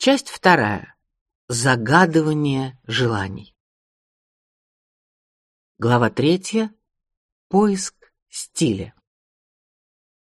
Часть вторая. Загадывание желаний. Глава третья. Поиск стиля.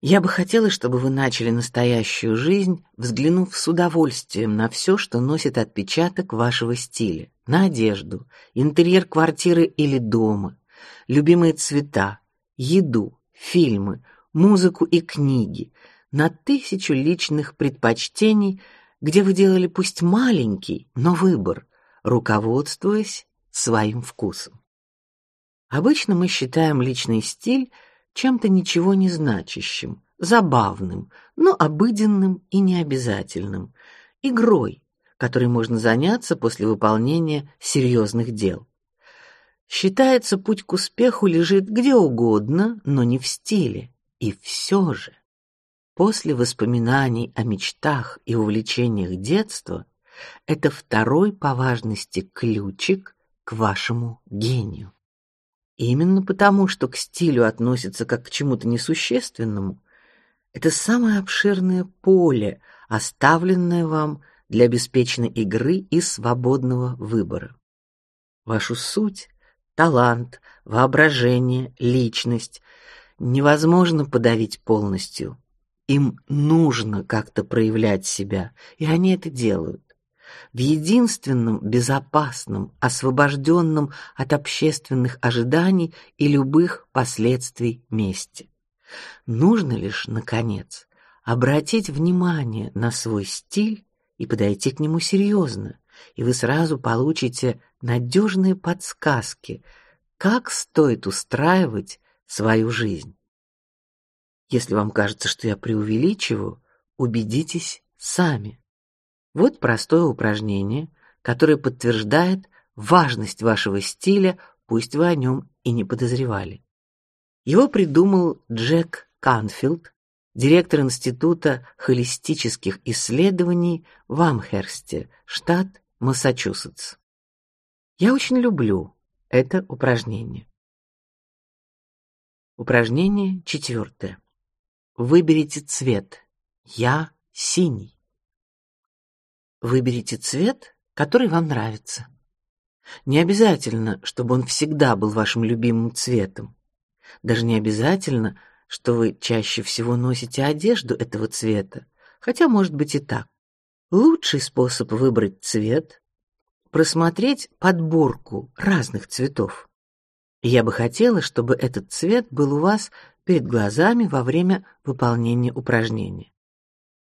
Я бы хотела, чтобы вы начали настоящую жизнь, взглянув с удовольствием на все, что носит отпечаток вашего стиля: на одежду, интерьер квартиры или дома, любимые цвета, еду, фильмы, музыку и книги, на тысячу личных предпочтений где вы делали пусть маленький, но выбор, руководствуясь своим вкусом. Обычно мы считаем личный стиль чем-то ничего не значащим, забавным, но обыденным и необязательным, игрой, которой можно заняться после выполнения серьезных дел. Считается, путь к успеху лежит где угодно, но не в стиле. И все же после воспоминаний о мечтах и увлечениях детства это второй по важности ключик к вашему гению. Именно потому, что к стилю относится как к чему-то несущественному, это самое обширное поле, оставленное вам для беспечной игры и свободного выбора. Вашу суть, талант, воображение, личность невозможно подавить полностью. Им нужно как-то проявлять себя, и они это делают. В единственном безопасном, освобожденном от общественных ожиданий и любых последствий месте. Нужно лишь, наконец, обратить внимание на свой стиль и подойти к нему серьезно, и вы сразу получите надежные подсказки, как стоит устраивать свою жизнь. Если вам кажется, что я преувеличиваю, убедитесь сами. Вот простое упражнение, которое подтверждает важность вашего стиля, пусть вы о нем и не подозревали. Его придумал Джек Канфилд, директор Института холистических исследований в Амхерсте, штат Массачусетс. Я очень люблю это упражнение. Упражнение четвертое. Выберите цвет. Я синий. Выберите цвет, который вам нравится. Не обязательно, чтобы он всегда был вашим любимым цветом. Даже не обязательно, что вы чаще всего носите одежду этого цвета, хотя может быть и так. Лучший способ выбрать цвет просмотреть подборку разных цветов. Я бы хотела, чтобы этот цвет был у вас перед глазами во время выполнения упражнения.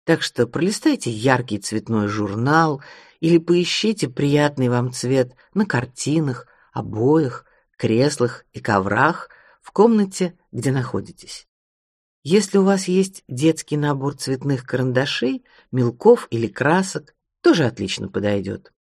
Так что пролистайте яркий цветной журнал или поищите приятный вам цвет на картинах, обоях, креслах и коврах в комнате, где находитесь. Если у вас есть детский набор цветных карандашей, мелков или красок, тоже отлично подойдет.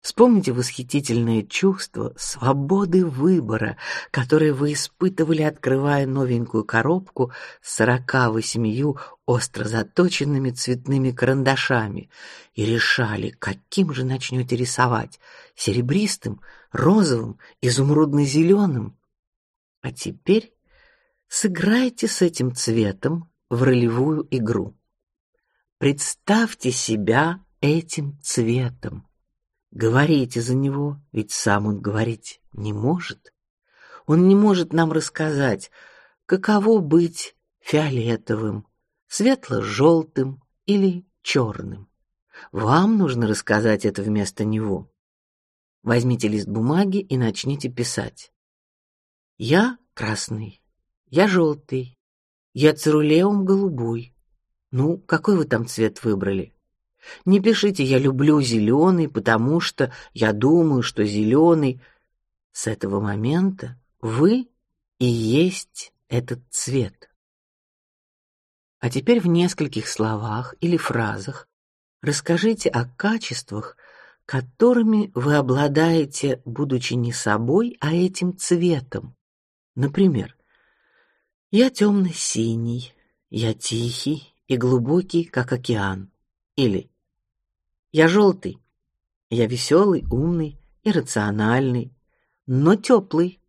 Вспомните восхитительное чувство свободы выбора, которое вы испытывали, открывая новенькую коробку с сорока восемью остро заточенными цветными карандашами и решали, каким же начнете рисовать: серебристым, розовым, изумрудно-зеленым. А теперь сыграйте с этим цветом в ролевую игру. Представьте себя этим цветом Говорите за него, ведь сам он говорить не может. Он не может нам рассказать, каково быть фиолетовым, светло-желтым или черным. Вам нужно рассказать это вместо него. Возьмите лист бумаги и начните писать. Я красный, я желтый, я цирулеум голубой. Ну, какой вы там цвет выбрали? Не пишите «я люблю зеленый», потому что я думаю, что зеленый. С этого момента вы и есть этот цвет. А теперь в нескольких словах или фразах расскажите о качествах, которыми вы обладаете, будучи не собой, а этим цветом. Например, я темно-синий, я тихий и глубокий, как океан. Или я желтый. Я веселый, умный, иррациональный, но теплый.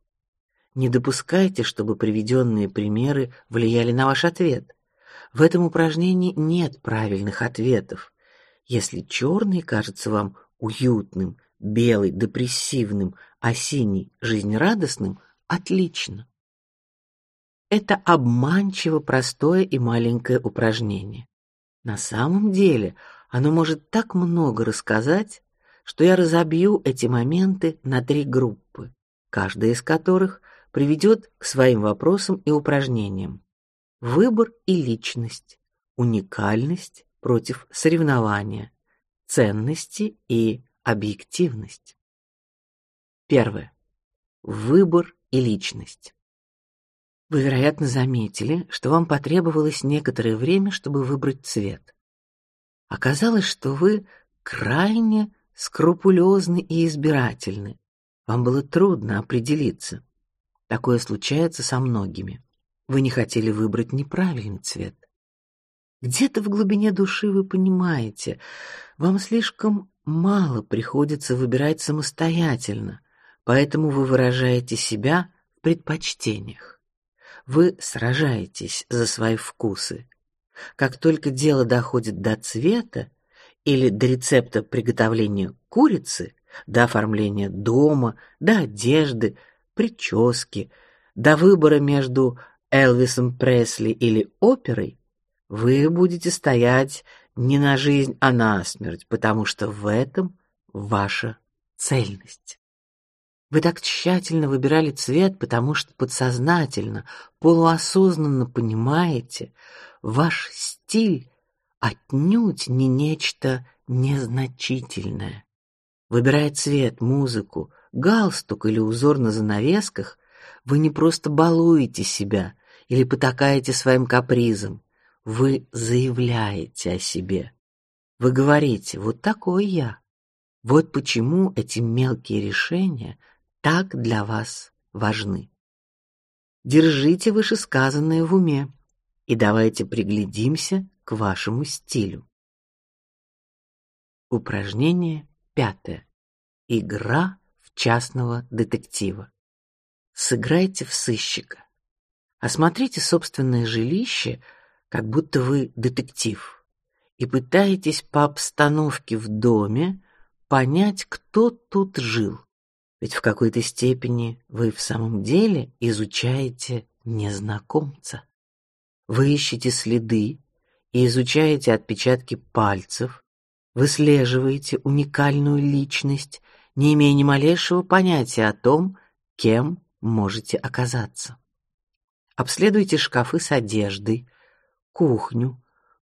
Не допускайте, чтобы приведенные примеры влияли на ваш ответ. В этом упражнении нет правильных ответов. Если черный кажется вам уютным, белый депрессивным, а синий жизнерадостным, отлично. Это обманчиво простое и маленькое упражнение. На самом деле, оно может так много рассказать, что я разобью эти моменты на три группы, каждая из которых приведет к своим вопросам и упражнениям. Выбор и личность, уникальность против соревнования, ценности и объективность. Первое. Выбор и личность. Вы, вероятно, заметили, что вам потребовалось некоторое время, чтобы выбрать цвет. Оказалось, что вы крайне скрупулезны и избирательны. Вам было трудно определиться. Такое случается со многими. Вы не хотели выбрать неправильный цвет. Где-то в глубине души вы понимаете, вам слишком мало приходится выбирать самостоятельно, поэтому вы выражаете себя в предпочтениях. Вы сражаетесь за свои вкусы. Как только дело доходит до цвета или до рецепта приготовления курицы, до оформления дома, до одежды, прически, до выбора между Элвисом Пресли или оперой, вы будете стоять не на жизнь, а на смерть, потому что в этом ваша цельность. Вы так тщательно выбирали цвет, потому что подсознательно, полуосознанно понимаете, ваш стиль отнюдь не нечто незначительное. Выбирая цвет, музыку, галстук или узор на занавесках, вы не просто балуете себя или потакаете своим капризом, вы заявляете о себе. Вы говорите: вот такой я. Вот почему эти мелкие решения так для вас важны. Держите вышесказанное в уме и давайте приглядимся к вашему стилю. Упражнение пятое. Игра в частного детектива. Сыграйте в сыщика. Осмотрите собственное жилище, как будто вы детектив, и пытаетесь по обстановке в доме понять, кто тут жил. Ведь в какой-то степени вы в самом деле изучаете незнакомца. Вы ищете следы и изучаете отпечатки пальцев, выслеживаете уникальную личность, не имея ни малейшего понятия о том, кем можете оказаться. Обследуйте шкафы с одеждой, кухню,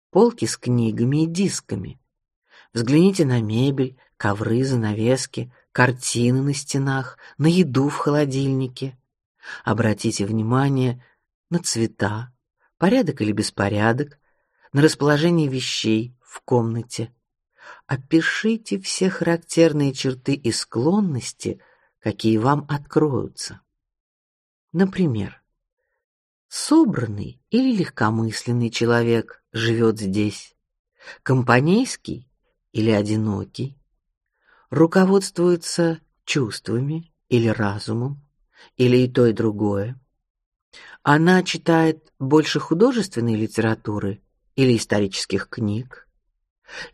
полки с книгами и дисками. Взгляните на мебель, ковры, занавески, картины на стенах, на еду в холодильнике. Обратите внимание на цвета, порядок или беспорядок, на расположение вещей в комнате. Опишите все характерные черты и склонности, какие вам откроются. Например, собранный или легкомысленный человек живет здесь, компанейский или одинокий, руководствуется чувствами или разумом, или и то, и другое. Она читает больше художественной литературы или исторических книг.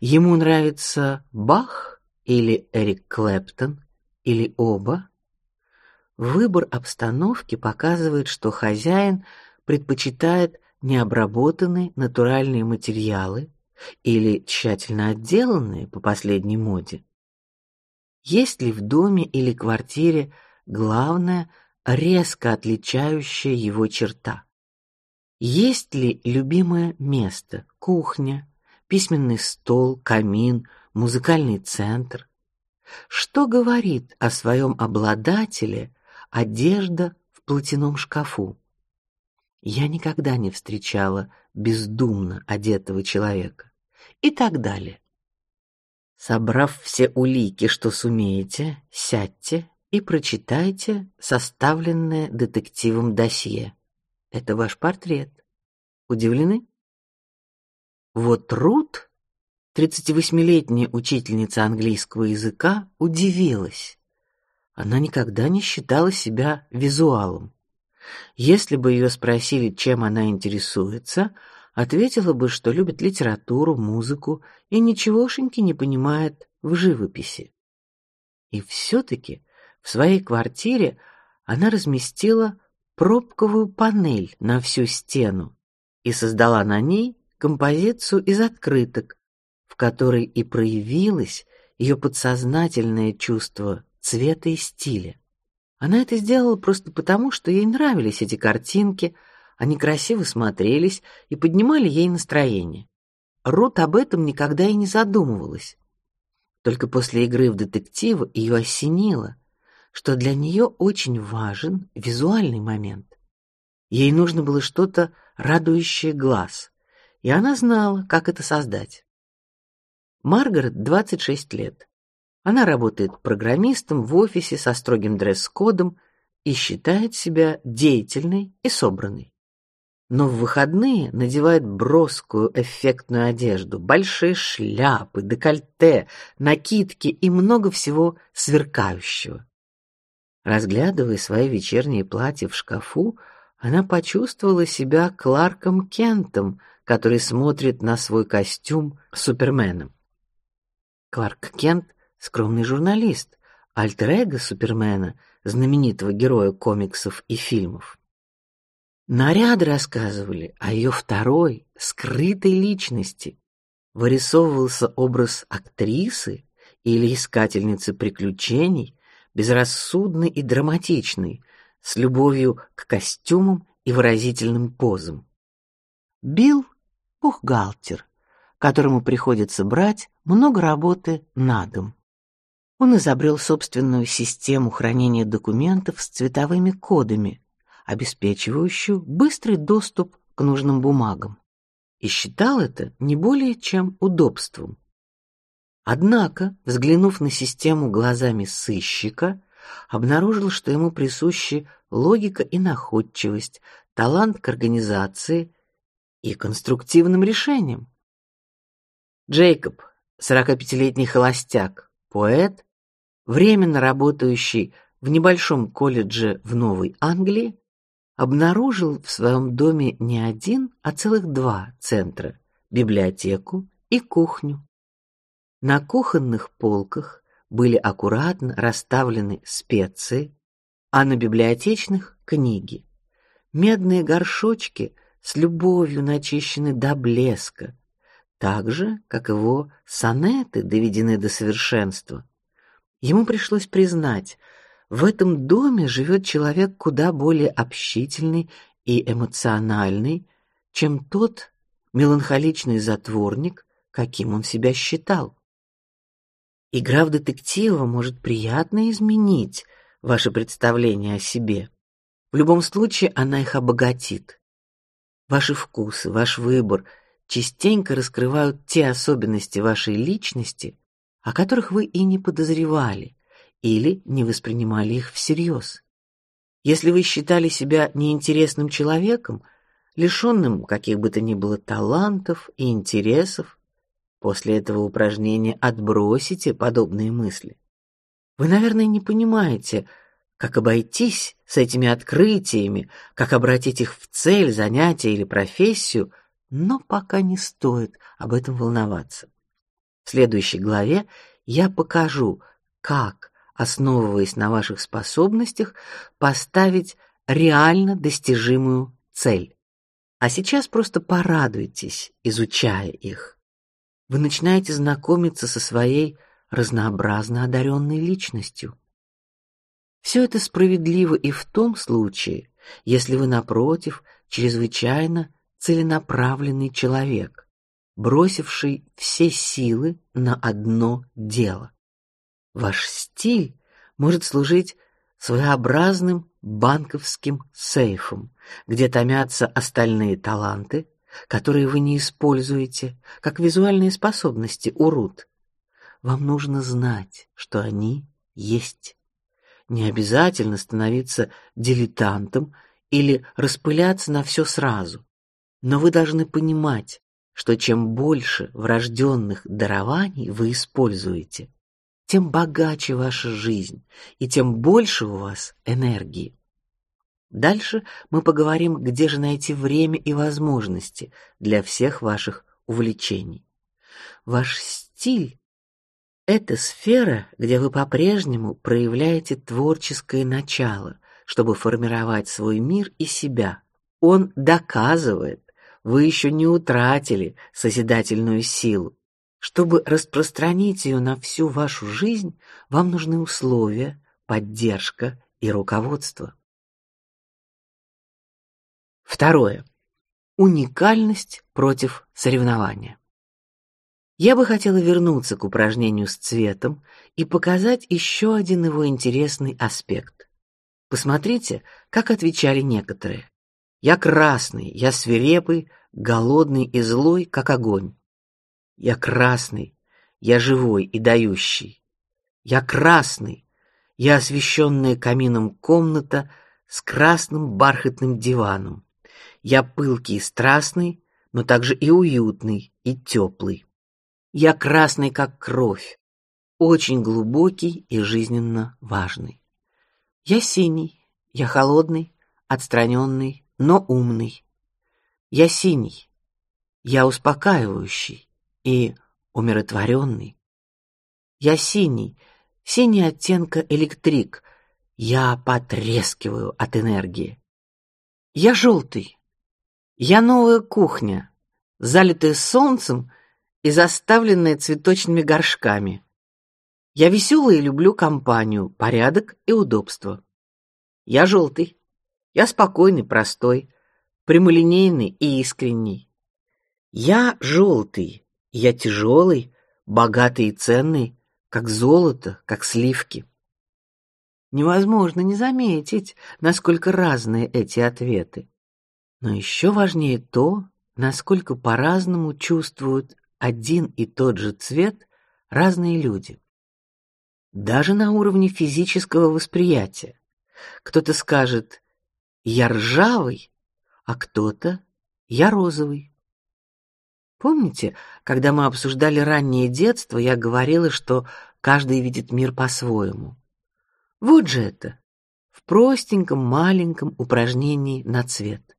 Ему нравится Бах или Эрик Клэптон, или оба. Выбор обстановки показывает, что хозяин предпочитает необработанные натуральные материалы или тщательно отделанные по последней моде. Есть ли в доме или квартире главная, резко отличающая его черта? Есть ли любимое место: кухня, письменный стол, камин, музыкальный центр? Что говорит о своем обладателе одежда в платяном шкафу? Я никогда не встречала бездумно одетого человека и так далее. Собрав все улики, что сумеете, сядьте и прочитайте составленное детективом досье. Это ваш портрет. Удивлены? Вот Рут, 38-летняя учительница английского языка, удивилась. Она никогда не считала себя визуалом. Если бы ее спросили, чем она интересуется, ответила бы, что любит литературу, музыку и ничегошеньки не понимает в живописи. И все-таки в своей квартире она разместила пробковую панель на всю стену и создала на ней композицию из открыток, в которой и проявилось ее подсознательное чувство цвета и стиля. Она это сделала просто потому, что ей нравились эти картинки, они красиво смотрелись и поднимали ей настроение. Рут об этом никогда и не задумывалась. Только после игры в детектива ее осенило, что для нее очень важен визуальный момент. Ей нужно было что-то радующее глаз, и она знала, как это создать. Маргарет 26 лет. Она работает программистом в офисе со строгим дресс-кодом и считает себя деятельной и собранной. Но в выходные надевает броскую эффектную одежду, большие шляпы, декольте, накидки и много всего сверкающего. Разглядывая свои вечерние платья в шкафу, она почувствовала себя Кларком Кентом, который смотрит на свой костюм Суперменом. Кларк Кент скромный журналист, альтер-эго Супермена, знаменитого героя комиксов и фильмов. Наряды рассказывали о ее второй, скрытой личности. Вырисовывался образ актрисы или искательницы приключений, безрассудный и драматичный, с любовью к костюмам и выразительным позам. Билл — бухгалтер, которому приходится брать много работы на дом. Он изобрел собственную систему хранения документов с цветовыми кодами, обеспечивающую быстрый доступ к нужным бумагам, и считал это не более чем удобством. Однако, взглянув на систему глазами сыщика, обнаружил, что ему присущи логика и находчивость, талант к организации и конструктивным решениям. Джейкоб, 45-летний холостяк, поэт, временно работающий в небольшом колледже в Новой Англии, обнаружил в своем доме не один, а целых два центра: библиотеку и кухню. На кухонных полках были аккуратно расставлены специи, а на библиотечных книги. Медные горшочки с любовью начищены до блеска, так же, как его сонеты доведены до совершенства. Ему пришлось признать, в этом доме живет человек куда более общительный и эмоциональный, чем тот меланхоличный затворник, каким он себя считал. Игра в детектива может приятно изменить ваше представление о себе. В любом случае, она их обогатит. Ваши вкусы, ваш выбор частенько раскрывают те особенности вашей личности, о которых вы и не подозревали или не воспринимали их всерьез. Если вы считали себя неинтересным человеком, лишенным каких бы то ни было талантов и интересов, после этого упражнения отбросите подобные мысли. Вы, наверное, не понимаете, как обойтись с этими открытиями, как обратить их в цель, занятие или профессию – но пока не стоит об этом волноваться. В следующей главе я покажу, как, основываясь на ваших способностях, поставить реально достижимую цель. А сейчас просто порадуйтесь, изучая их. Вы начинаете знакомиться со своей разнообразно одаренной личностью. Все это справедливо и в том случае, если вы напротив чрезвычайно целенаправленный человек, бросивший все силы на одно дело. Ваш стиль может служить своеобразным банковским сейфом, где томятся остальные таланты, которые вы не используете, как визуальные способности у Рут. Вам нужно знать, что они есть. Не обязательно становиться дилетантом или распыляться на все сразу. Но вы должны понимать, что чем больше врожденных дарований вы используете, тем богаче ваша жизнь и тем больше у вас энергии. Дальше мы поговорим, где же найти время и возможности для всех ваших увлечений. Ваш стиль — это сфера, где вы по-прежнему проявляете творческое начало, чтобы формировать свой мир и себя. Он доказывает, вы еще не утратили созидательную силу. Чтобы распространить ее на всю вашу жизнь, вам нужны условия, поддержка и руководство. Второе. Уникальность против соревнования. Я бы хотела вернуться к упражнению с цветом и показать еще один его интересный аспект. Посмотрите, как отвечали некоторые. Я красный, я свирепый, голодный и злой, как огонь. Я красный, я живой и дающий. Я красный, я освещенная камином комната с красным бархатным диваном. Я пылкий и страстный, но также и уютный, и теплый. Я красный, как кровь, очень глубокий и жизненно важный. Я синий, я холодный, отстраненный, но умный. Я синий, я успокаивающий и умиротворенный. Я синий, синий оттенка электрик. Я потрескиваю от энергии. Я желтый, я новая кухня, залитая солнцем и заставленная цветочными горшками. Я веселый и люблю компанию, порядок и удобство. Я желтый. Я спокойный, простой, прямолинейный и искренний. Я желтый. Я тяжелый, богатый и ценный, как золото, как сливки. Невозможно не заметить, насколько разные эти ответы. Но еще важнее то, насколько по-разному чувствуют один и тот же цвет разные люди. Даже на уровне физического восприятия. Кто-то скажет: "Я ржавый", а кто-то: "Я розовый". Помните, когда мы обсуждали раннее детство, я говорила, что каждый видит мир по-своему. Вот же это в простеньком маленьком упражнении на цвет.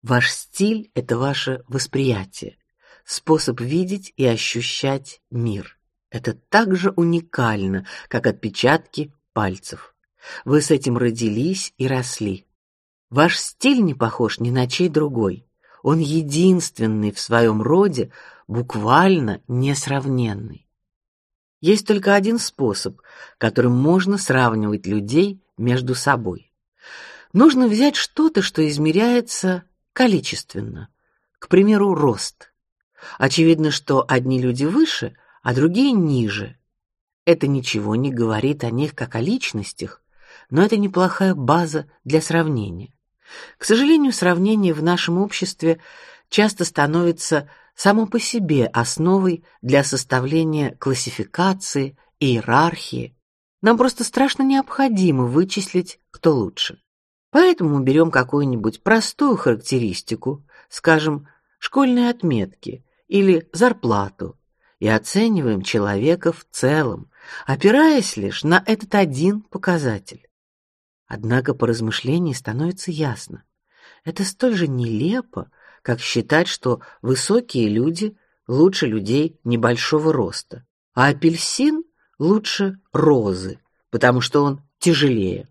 Ваш стиль это ваше восприятие, способ видеть и ощущать мир. Это так же уникально, как отпечатки пальцев. Вы с этим родились и росли. Ваш стиль не похож ни на чей другой. Он единственный в своем роде, буквально несравненный. Есть только один способ, которым можно сравнивать людей между собой. Нужно взять что-то, что измеряется количественно. К примеру, рост. Очевидно, что одни люди выше, а другие ниже. Это ничего не говорит о них как о личностях, но это неплохая база для сравнения. К сожалению, сравнение в нашем обществе часто становится само по себе основой для составления классификации, иерархии. Нам просто страшно необходимо вычислить, кто лучше. Поэтому берем какую-нибудь простую характеристику, скажем, школьные отметки или зарплату, и оцениваем человека в целом, опираясь лишь на этот один показатель. Однако по размышлении становится ясно, это столь же нелепо, как считать, что высокие люди лучше людей небольшого роста, а апельсин лучше розы, потому что он тяжелее.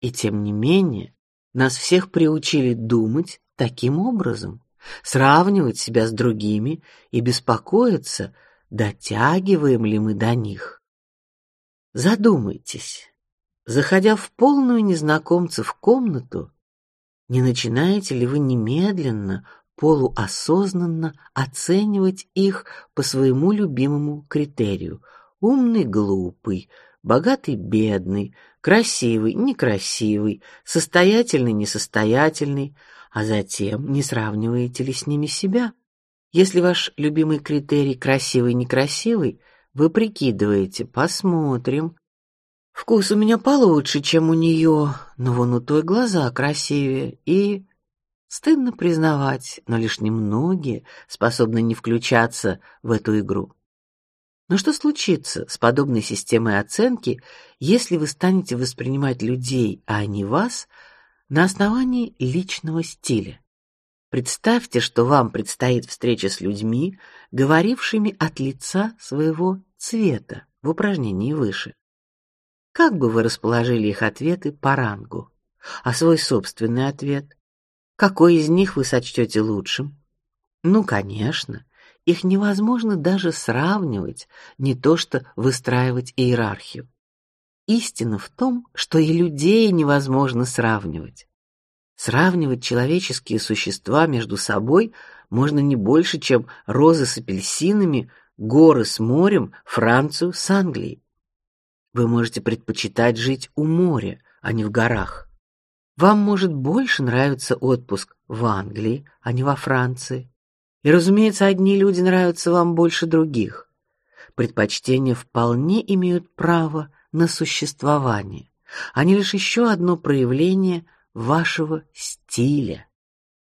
И тем не менее, нас всех приучили думать таким образом, сравнивать себя с другими и беспокоиться, дотягиваем ли мы до них. Задумайтесь, заходя в полную незнакомцев комнату, не начинаете ли вы немедленно, полуосознанно оценивать их по своему любимому критерию: умный, глупый, богатый, бедный, красивый, некрасивый, состоятельный, несостоятельный, а затем не сравниваете ли с ними себя? Если ваш любимый критерий красивый, некрасивый, вы прикидываете, посмотрим. Вкус у меня получше, чем у нее, но вон у той глаза красивее и стыдно признавать, но лишь немногие способны не включаться в эту игру. Но что случится с подобной системой оценки, если вы станете воспринимать людей, а не вас, на основании личного стиля. Представьте, что вам предстоит встреча с людьми, говорившими от лица своего цвета в упражнении выше. Как бы вы расположили их ответы по рангу? А свой собственный ответ? Какой из них вы сочтете лучшим? Ну, конечно, их невозможно даже сравнивать, не то что выстраивать иерархию. Истина в том, что и людей невозможно сравнивать. Сравнивать человеческие существа между собой можно не больше, чем розы с апельсинами, горы с морем, Францию с Англией. Вы можете предпочитать жить у моря, а не в горах. Вам может больше нравиться отпуск в Англии, а не во Франции. И, разумеется, одни люди нравятся вам больше других. Предпочтения вполне имеют право на существование. Они лишь еще одно проявление вашего стиля.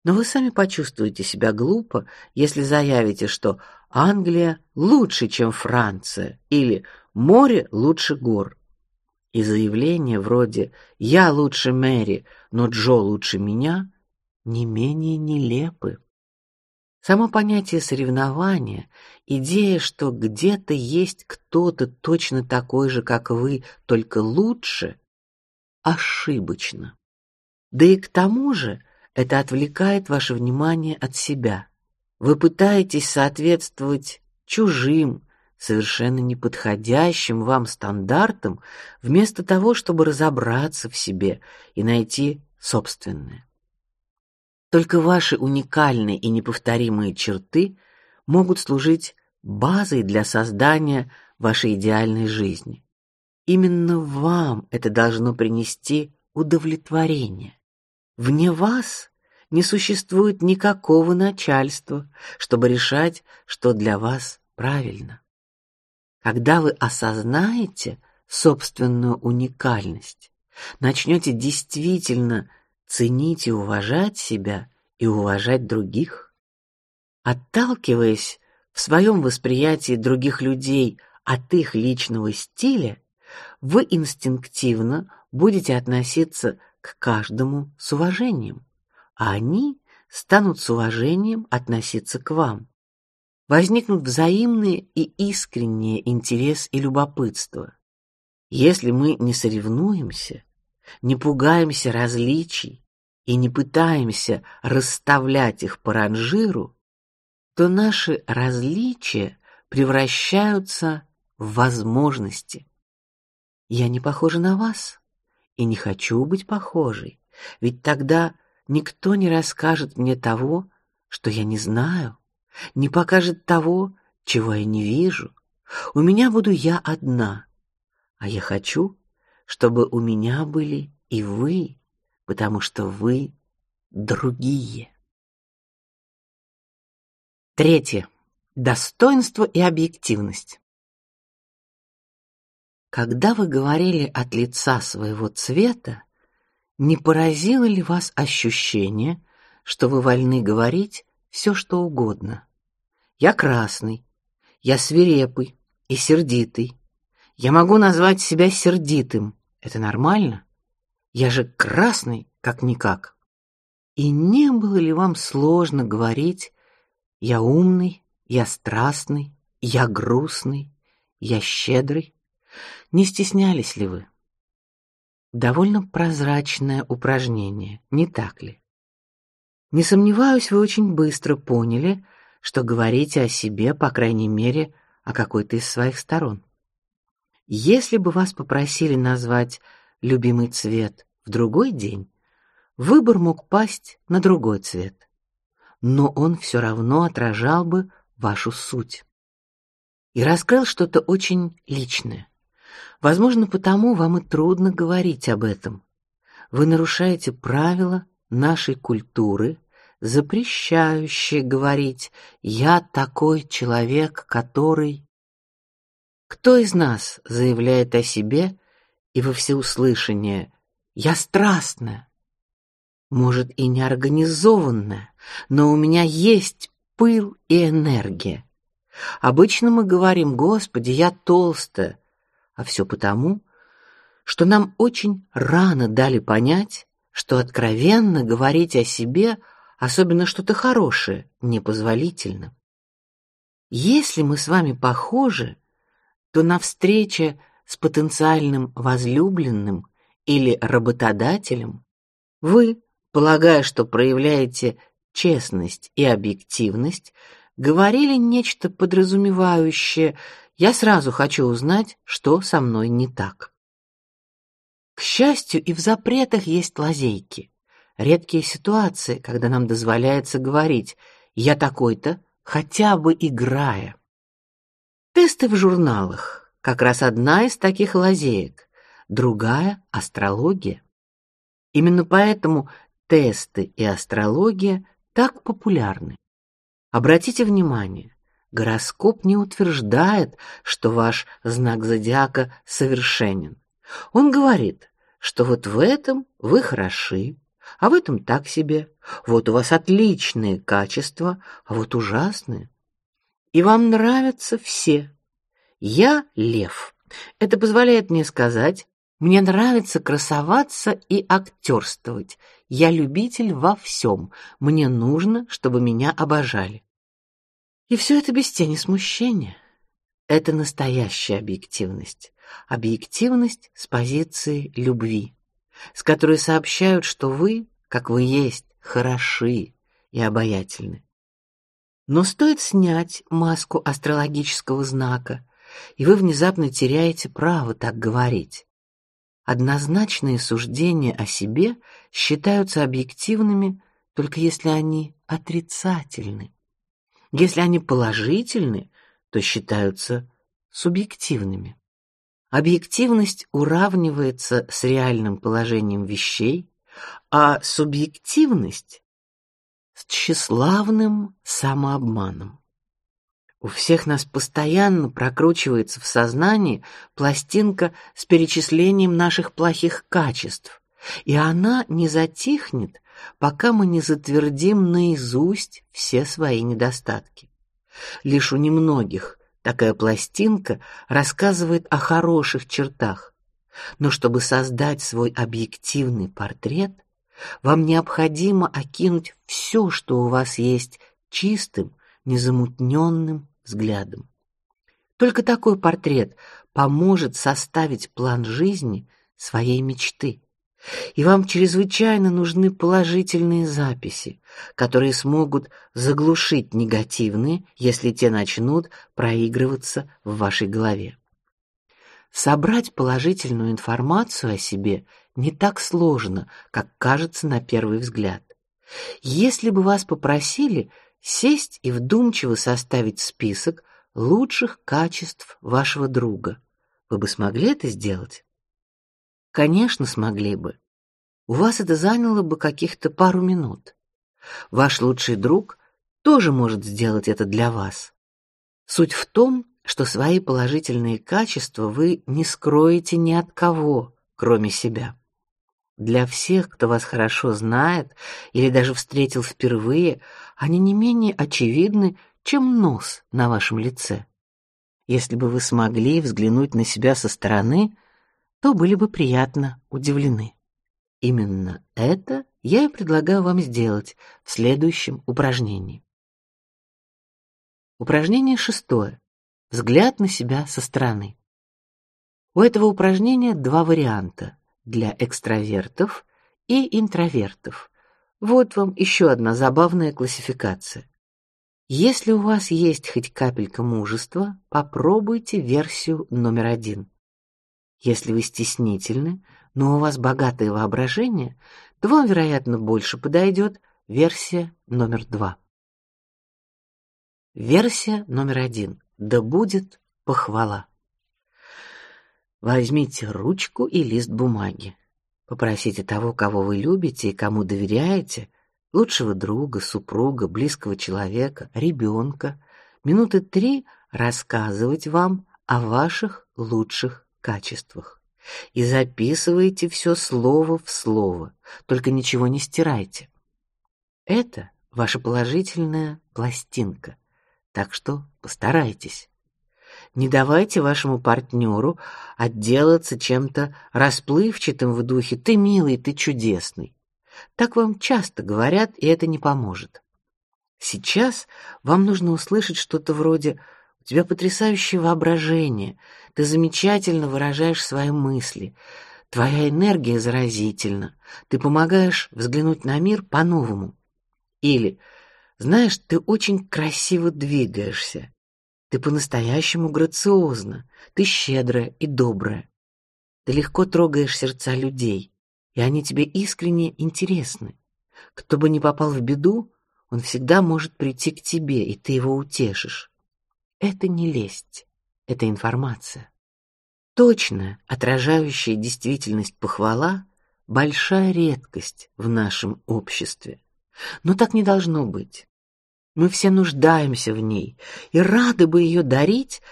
Но вы сами почувствуете себя глупо, если заявите, что Англия лучше, чем Франция, или море лучше гор. И заявления вроде «я лучше Мэри, но Джо лучше меня» не менее нелепы. Само понятие соревнования, идея, что где-то есть кто-то точно такой же, как вы, только лучше, ошибочно. Да и к тому же это отвлекает ваше внимание от себя. Вы пытаетесь соответствовать чужим, совершенно неподходящим вам стандартам, вместо того, чтобы разобраться в себе и найти собственное. Только ваши уникальные и неповторимые черты могут служить базой для создания вашей идеальной жизни. Именно вам это должно принести удовлетворение. Вне вас не существует никакого начальства, чтобы решать, что для вас правильно. Когда вы осознаете собственную уникальность, начнете действительно ценить и уважать себя и уважать других, отталкиваясь в своем восприятии других людей от их личного стиля, вы инстинктивно будете относиться к каждому с уважением, а они станут с уважением относиться к вам возникнут взаимные и искренние интерес и любопытство. Если мы не соревнуемся, не пугаемся различий и не пытаемся расставлять их по ранжиру, то наши различия превращаются в возможности. Я не похожа на вас и не хочу быть похожей, ведь тогда никто не расскажет мне того, что я не знаю не покажет того, чего я не вижу. У меня буду я одна, а я хочу, чтобы у меня были и вы, потому что вы другие. Третье. Достоинство и объективность. Когда вы говорили от лица своего цвета, не поразило ли вас ощущение, что вы вольны говорить все, что угодно? Я красный, я свирепый и сердитый. Я могу назвать себя сердитым. Это нормально? Я же красный, как никак. И не было ли вам сложно говорить: я умный, я страстный, я грустный, я щедрый? Не стеснялись ли вы? Довольно прозрачное упражнение, не так ли? Не сомневаюсь, вы очень быстро поняли, что говорите о себе, по крайней мере, о какой-то из своих сторон. Если бы вас попросили назвать любимый цвет в другой день, выбор мог пасть на другой цвет, но он все равно отражал бы вашу суть и раскрыл что-то очень личное. Возможно, потому вам и трудно говорить об этом. Вы нарушаете правила нашей культуры запрещающее говорить «я такой человек, который…» Кто из нас заявляет о себе и во всеуслышание «я страстная»? Может, и неорганизованная, но у меня есть пыл и энергия. Обычно мы говорим «Господи, я толстая», а все потому, что нам очень рано дали понять, что откровенно говорить о себе, особенно что-то хорошее, непозволительно. Если мы с вами похожи, то на встрече с потенциальным возлюбленным или работодателем вы, полагая, что проявляете честность и объективность, говорили нечто подразумевающее «я сразу хочу узнать, что со мной не так». К счастью, и в запретах есть лазейки. Редкие ситуации, когда нам дозволяется говорить «я такой-то», хотя бы играя. Тесты в журналах — как раз одна из таких лазеек, другая — астрология. Именно поэтому тесты и астрология так популярны. Обратите внимание, гороскоп не утверждает, что ваш знак зодиака совершенен. Он говорит, что вот в этом вы хороши, а в этом так себе. Вот у вас отличные качества, а вот ужасные. И вам нравятся все. Я лев. Это позволяет мне сказать, мне нравится красоваться и актерствовать. Я любитель во всем. Мне нужно, чтобы меня обожали. И все это без тени смущения. Это настоящая объективность. Объективность с позиции любви, с которой сообщают, что вы, как вы есть, хороши и обаятельны. Но стоит снять маску астрологического знака, и вы внезапно теряете право так говорить. Однозначные суждения о себе считаются объективными только если они отрицательны. Если они положительны, то считаются субъективными. Объективность уравнивается с реальным положением вещей, а субъективность с тщеславным самообманом. У всех нас постоянно прокручивается в сознании пластинка с перечислением наших плохих качеств, и она не затихнет, пока мы не затвердим наизусть все свои недостатки. Лишь у немногих такая пластинка рассказывает о хороших чертах, но чтобы создать свой объективный портрет, вам необходимо окинуть все, что у вас есть, чистым, незамутненным взглядом. Только такой портрет поможет составить план жизни своей мечты. И вам чрезвычайно нужны положительные записи, которые смогут заглушить негативные, если те начнут проигрываться в вашей голове. Собрать положительную информацию о себе не так сложно, как кажется на первый взгляд. Если бы вас попросили сесть и вдумчиво составить список лучших качеств вашего друга. Вы бы смогли это сделать? Конечно, смогли бы. У вас это заняло бы каких-то пару минут. Ваш лучший друг тоже может сделать это для вас. Суть в том, что свои положительные качества вы не скроете ни от кого, кроме себя. Для всех, кто вас хорошо знает или даже встретил впервые, они не менее очевидны, чем нос на вашем лице. Если бы вы смогли взглянуть на себя со стороны, то были бы приятно удивлены. Именно это я и предлагаю вам сделать в следующем упражнении. Упражнение шестое. Взгляд на себя со стороны. У этого упражнения два варианта для экстравертов и интровертов. Вот вам еще одна забавная классификация. Если у вас есть хоть капелька мужества, попробуйте версию номер один. Если вы стеснительны, но у вас богатое воображение, то вам, вероятно, больше подойдет версия номер два. Версия номер один. Да будет похвала. Возьмите ручку и лист бумаги. Попросите того, кого вы любите и кому доверяете, лучшего друга, супруга, близкого человека, ребенка, минуты три рассказывать вам о ваших лучших качествах. И записывайте все слово в слово, только ничего не стирайте. Это ваша положительная пластинка, так что постарайтесь. Не давайте вашему партнеру отделаться чем-то расплывчатым в духе: "Ты милый, ты чудесный". Так вам часто говорят, и это не поможет. Сейчас вам нужно услышать что-то вроде «У тебя потрясающее воображение, ты замечательно выражаешь свои мысли, твоя энергия заразительна, ты помогаешь взглянуть на мир по-новому». Или «Знаешь, ты очень красиво двигаешься, ты по-настоящему грациозна, ты щедрая и добрая, ты легко трогаешь сердца людей, и они тебе искренне интересны. Кто бы ни попал в беду, он всегда может прийти к тебе, и ты его утешишь. Это не лесть, это информация. Точная, отражающая действительность похвала — большая редкость в нашем обществе. Но так не должно быть. Мы все нуждаемся в ней и рады бы ее дарить,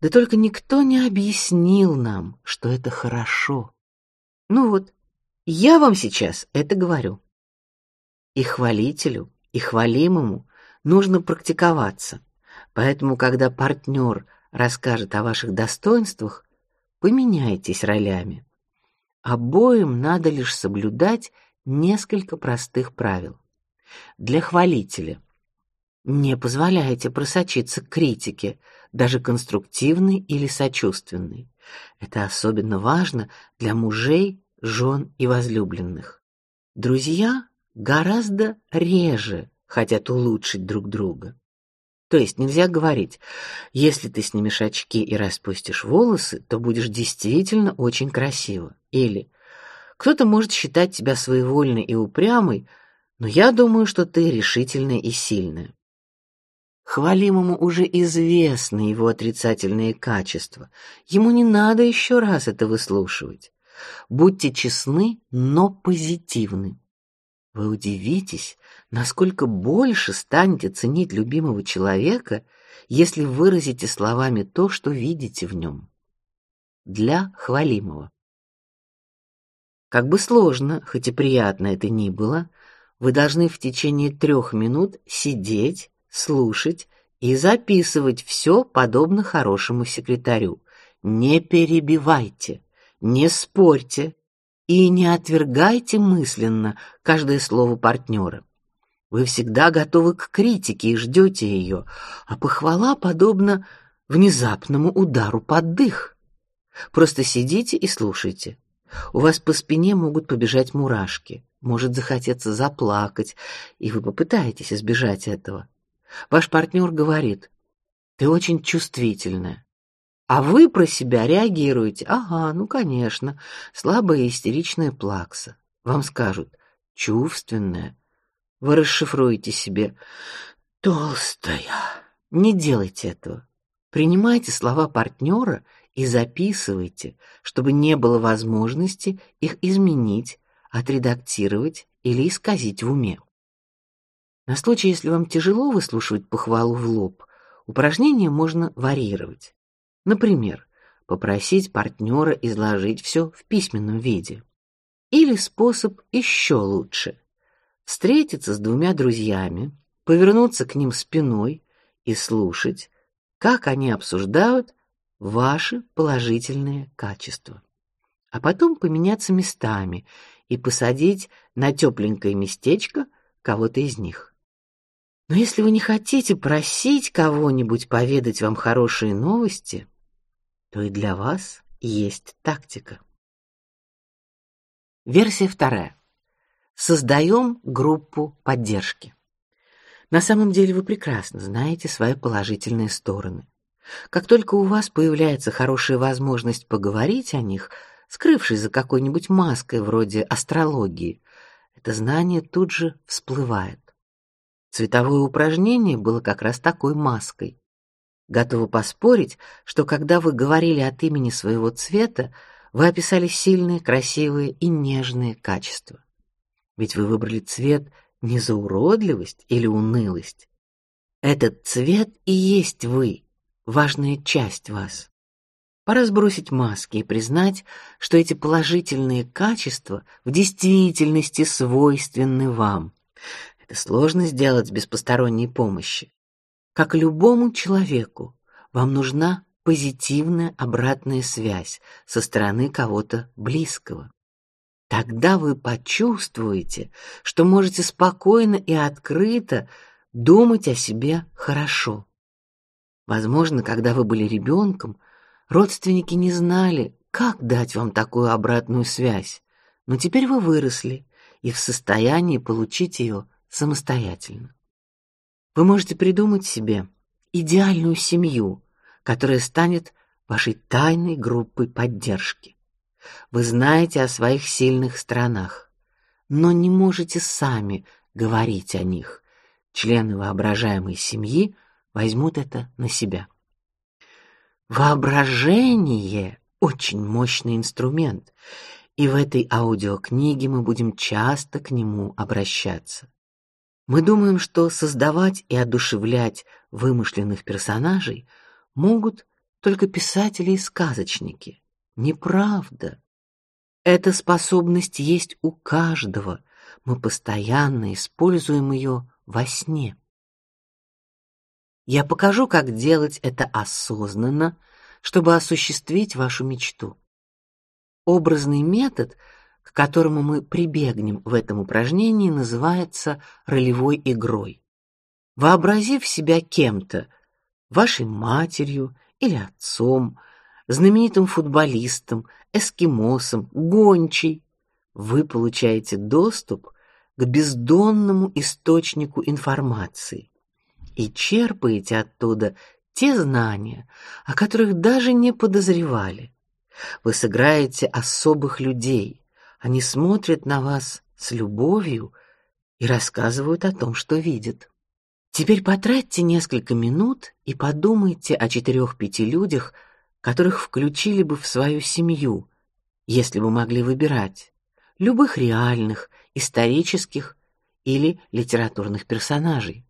да только никто не объяснил нам, что это хорошо. Ну вот, я вам сейчас это говорю. И хвалителю, и хвалимому нужно практиковаться. Поэтому, когда партнер расскажет о ваших достоинствах, поменяйтесь ролями. Обоим надо лишь соблюдать несколько простых правил. Для хвалителя не позволяйте просочиться к критике, даже конструктивной или сочувственной. Это особенно важно для мужей, жен и возлюбленных. Друзья гораздо реже хотят улучшить друг друга. То есть нельзя говорить: если ты снимешь очки и распустишь волосы, то будешь действительно очень красиво. Или кто-то может считать тебя своевольной и упрямой, но я думаю, что ты решительная и сильная. Хвалимому уже известны его отрицательные качества. Ему не надо еще раз это выслушивать. Будьте честны, но позитивны. Вы удивитесь, насколько больше станете ценить любимого человека, если выразите словами то, что видите в нем. Для хвалимого. Как бы сложно, хоть и приятно это ни было, вы должны в течение трех минут сидеть, слушать и записывать все подобно хорошему секретарю. Не перебивайте, не спорьте и не отвергайте мысленно каждое слово партнера. Вы всегда готовы к критике и ждете ее, а похвала подобна внезапному удару под дых. Просто сидите и слушайте. У вас по спине могут побежать мурашки, может захотеться заплакать, и вы попытаетесь избежать этого. Ваш партнер говорит: "Ты очень чувствительная". А вы про себя реагируете: "Ага, ну, конечно, слабая истеричная плакса". Вам скажут: "Чувственная". Вы расшифруете себе: "Толстая". Не делайте этого. Принимайте слова партнера и записывайте, чтобы не было возможности их изменить, отредактировать или исказить в уме. На случай, если вам тяжело выслушивать похвалу в лоб, упражнение можно варьировать. Например, попросить партнера изложить все в письменном виде. Или способ еще лучше: встретиться с двумя друзьями, повернуться к ним спиной и слушать, как они обсуждают ваши положительные качества. А потом поменяться местами и посадить на тепленькое местечко кого-то из них. Но если вы не хотите просить кого-нибудь поведать вам хорошие новости, то и для вас есть тактика. Версия вторая. Создаем группу поддержки. На самом деле вы прекрасно знаете свои положительные стороны. Как только у вас появляется хорошая возможность поговорить о них, скрывшись за какой-нибудь маской вроде астрологии, это знание тут же всплывает. Цветовое упражнение было как раз такой маской. Готовы поспорить, что когда вы говорили от имени своего цвета, вы описали сильные, красивые и нежные качества. Ведь вы выбрали цвет не за уродливость или унылость. Этот цвет и есть вы, важная часть вас. Пора сбросить маски и признать, что эти положительные качества в действительности свойственны вам. Это сложно сделать без посторонней помощи. Как любому человеку, вам нужна позитивная обратная связь со стороны кого-то близкого. Тогда вы почувствуете, что можете спокойно и открыто думать о себе хорошо. Возможно, когда вы были ребенком, родственники не знали, как дать вам такую обратную связь, но теперь вы выросли и в состоянии получить ее самостоятельно. Вы можете придумать себе идеальную семью, которая станет вашей тайной группой поддержки. Вы знаете о своих сильных сторонах, но не можете сами говорить о них. Члены воображаемой семьи возьмут это на себя. Воображение очень мощный инструмент, и в этой аудиокниге мы будем часто к нему обращаться. Мы думаем, что создавать и одушевлять вымышленных персонажей могут только писатели и сказочники. Неправда. Эта способность есть у каждого. Мы постоянно используем ее во сне. Я покажу, как делать это осознанно, чтобы осуществить вашу мечту. Образный метод, к которому мы прибегнем в этом упражнении, называется ролевой игрой. Вообразив себя кем-то, вашей матерью или отцом, знаменитым футболистом, эскимосом, гончей, вы получаете доступ к бездонному источнику информации и черпаете оттуда те знания, о которых даже не подозревали. Вы сыграете особых людей. Они смотрят на вас с любовью и рассказывают о том, что видят. Теперь потратьте несколько минут и подумайте о четырех-пяти людях, которых включили бы в свою семью, если бы могли выбирать, любых реальных, исторических или литературных персонажей.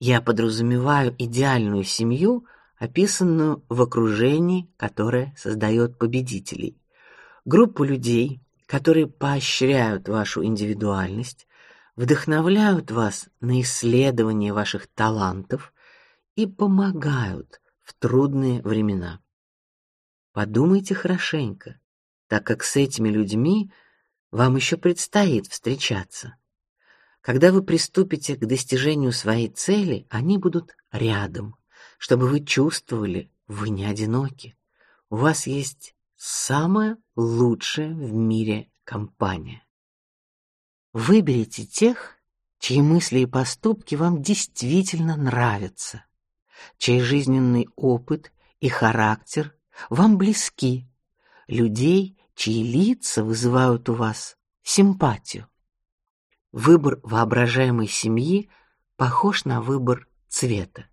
Я подразумеваю идеальную семью, описанную в окружении, которое создает победителей. Группу людей, которые поощряют вашу индивидуальность, вдохновляют вас на исследование ваших талантов и помогают в трудные времена. Подумайте хорошенько, так как с этими людьми вам еще предстоит встречаться. Когда вы приступите к достижению своей цели, они будут рядом, чтобы вы чувствовали, вы не одиноки. У вас есть самая лучшая в мире компания. Выберите тех, чьи мысли и поступки вам действительно нравятся, чей жизненный опыт и характер вам близки, людей, чьи лица вызывают у вас симпатию. Выбор воображаемой семьи похож на выбор цвета.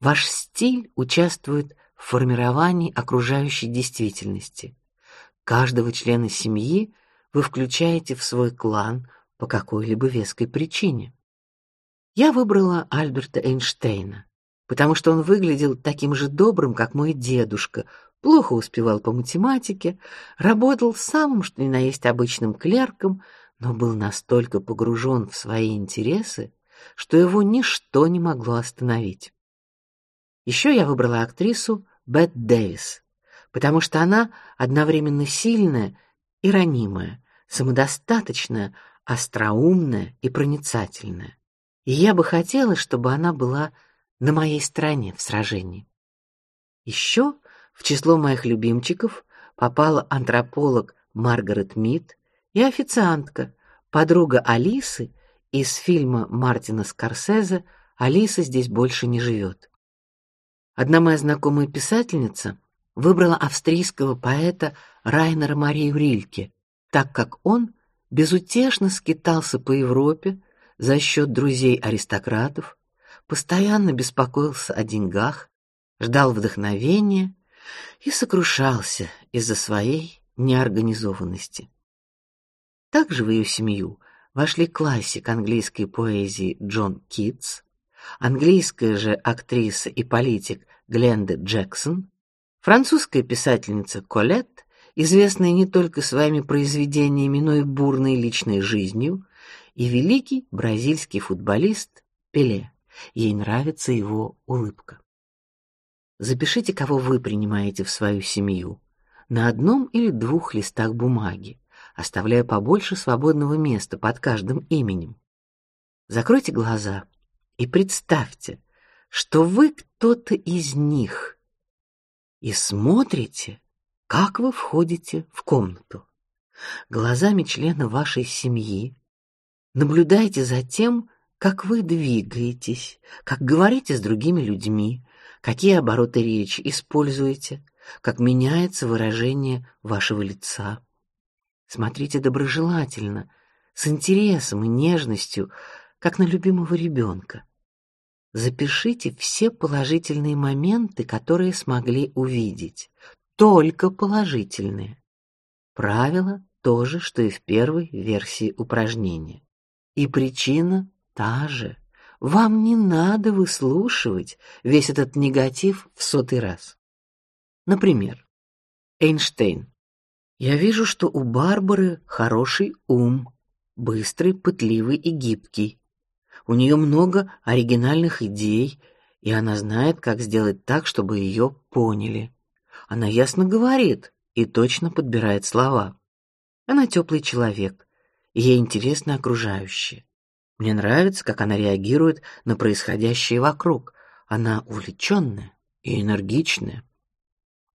Ваш стиль участвует в формировании окружающей действительности. Каждого члена семьи вы включаете в свой клан по какой-либо веской причине. Я выбрала Альберта Эйнштейна, потому что он выглядел таким же добрым, как мой дедушка, плохо успевал по математике, работал самым что ни на есть обычным клерком, но был настолько погружен в свои интересы, что его ничто не могло остановить. Еще я выбрала актрису Бет Дэвис, потому что она одновременно сильная и ранимая, самодостаточная, остроумная и проницательная. И я бы хотела, чтобы она была на моей стороне в сражении. Еще в число моих любимчиков попала антрополог Маргарет Мид, и официантка, подруга Алисы из фильма Мартина Скорсезе «Алиса здесь больше не живет». Одна моя знакомая писательница выбрала австрийского поэта Райнера Марию Рильке, так как он безутешно скитался по Европе за счет друзей-аристократов, постоянно беспокоился о деньгах, ждал вдохновения и сокрушался из-за своей неорганизованности. Также в ее семью вошли классик английской поэзии Джон Китс, английская же актриса и политик Гленда Джексон, французская писательница Колетт, известная не только своими произведениями, но и бурной личной жизнью, и великий бразильский футболист Пеле. Ей нравится его улыбка. Запишите, кого вы принимаете в свою семью на одном или двух листах бумаги оставляя побольше свободного места под каждым именем. Закройте глаза и представьте, что вы кто-то из них, и смотрите, как вы входите в комнату. Глазами члена вашей семьи наблюдайте за тем, как вы двигаетесь, как говорите с другими людьми, какие обороты речи используете, как меняется выражение вашего лица. Смотрите доброжелательно, с интересом и нежностью, как на любимого ребенка. Запишите все положительные моменты, которые смогли увидеть, только положительные. Правило то же, что и в первой версии упражнения. И причина та же. Вам не надо выслушивать весь этот негатив в сотый раз. Например, Эйнштейн. Я вижу, что у Барбары хороший ум, быстрый, пытливый и гибкий. У нее много оригинальных идей, и она знает, как сделать так, чтобы ее поняли. Она ясно говорит и точно подбирает слова. Она теплый человек, ей интересно окружающее. Мне нравится, как она реагирует на происходящее вокруг. Она увлеченная и энергичная.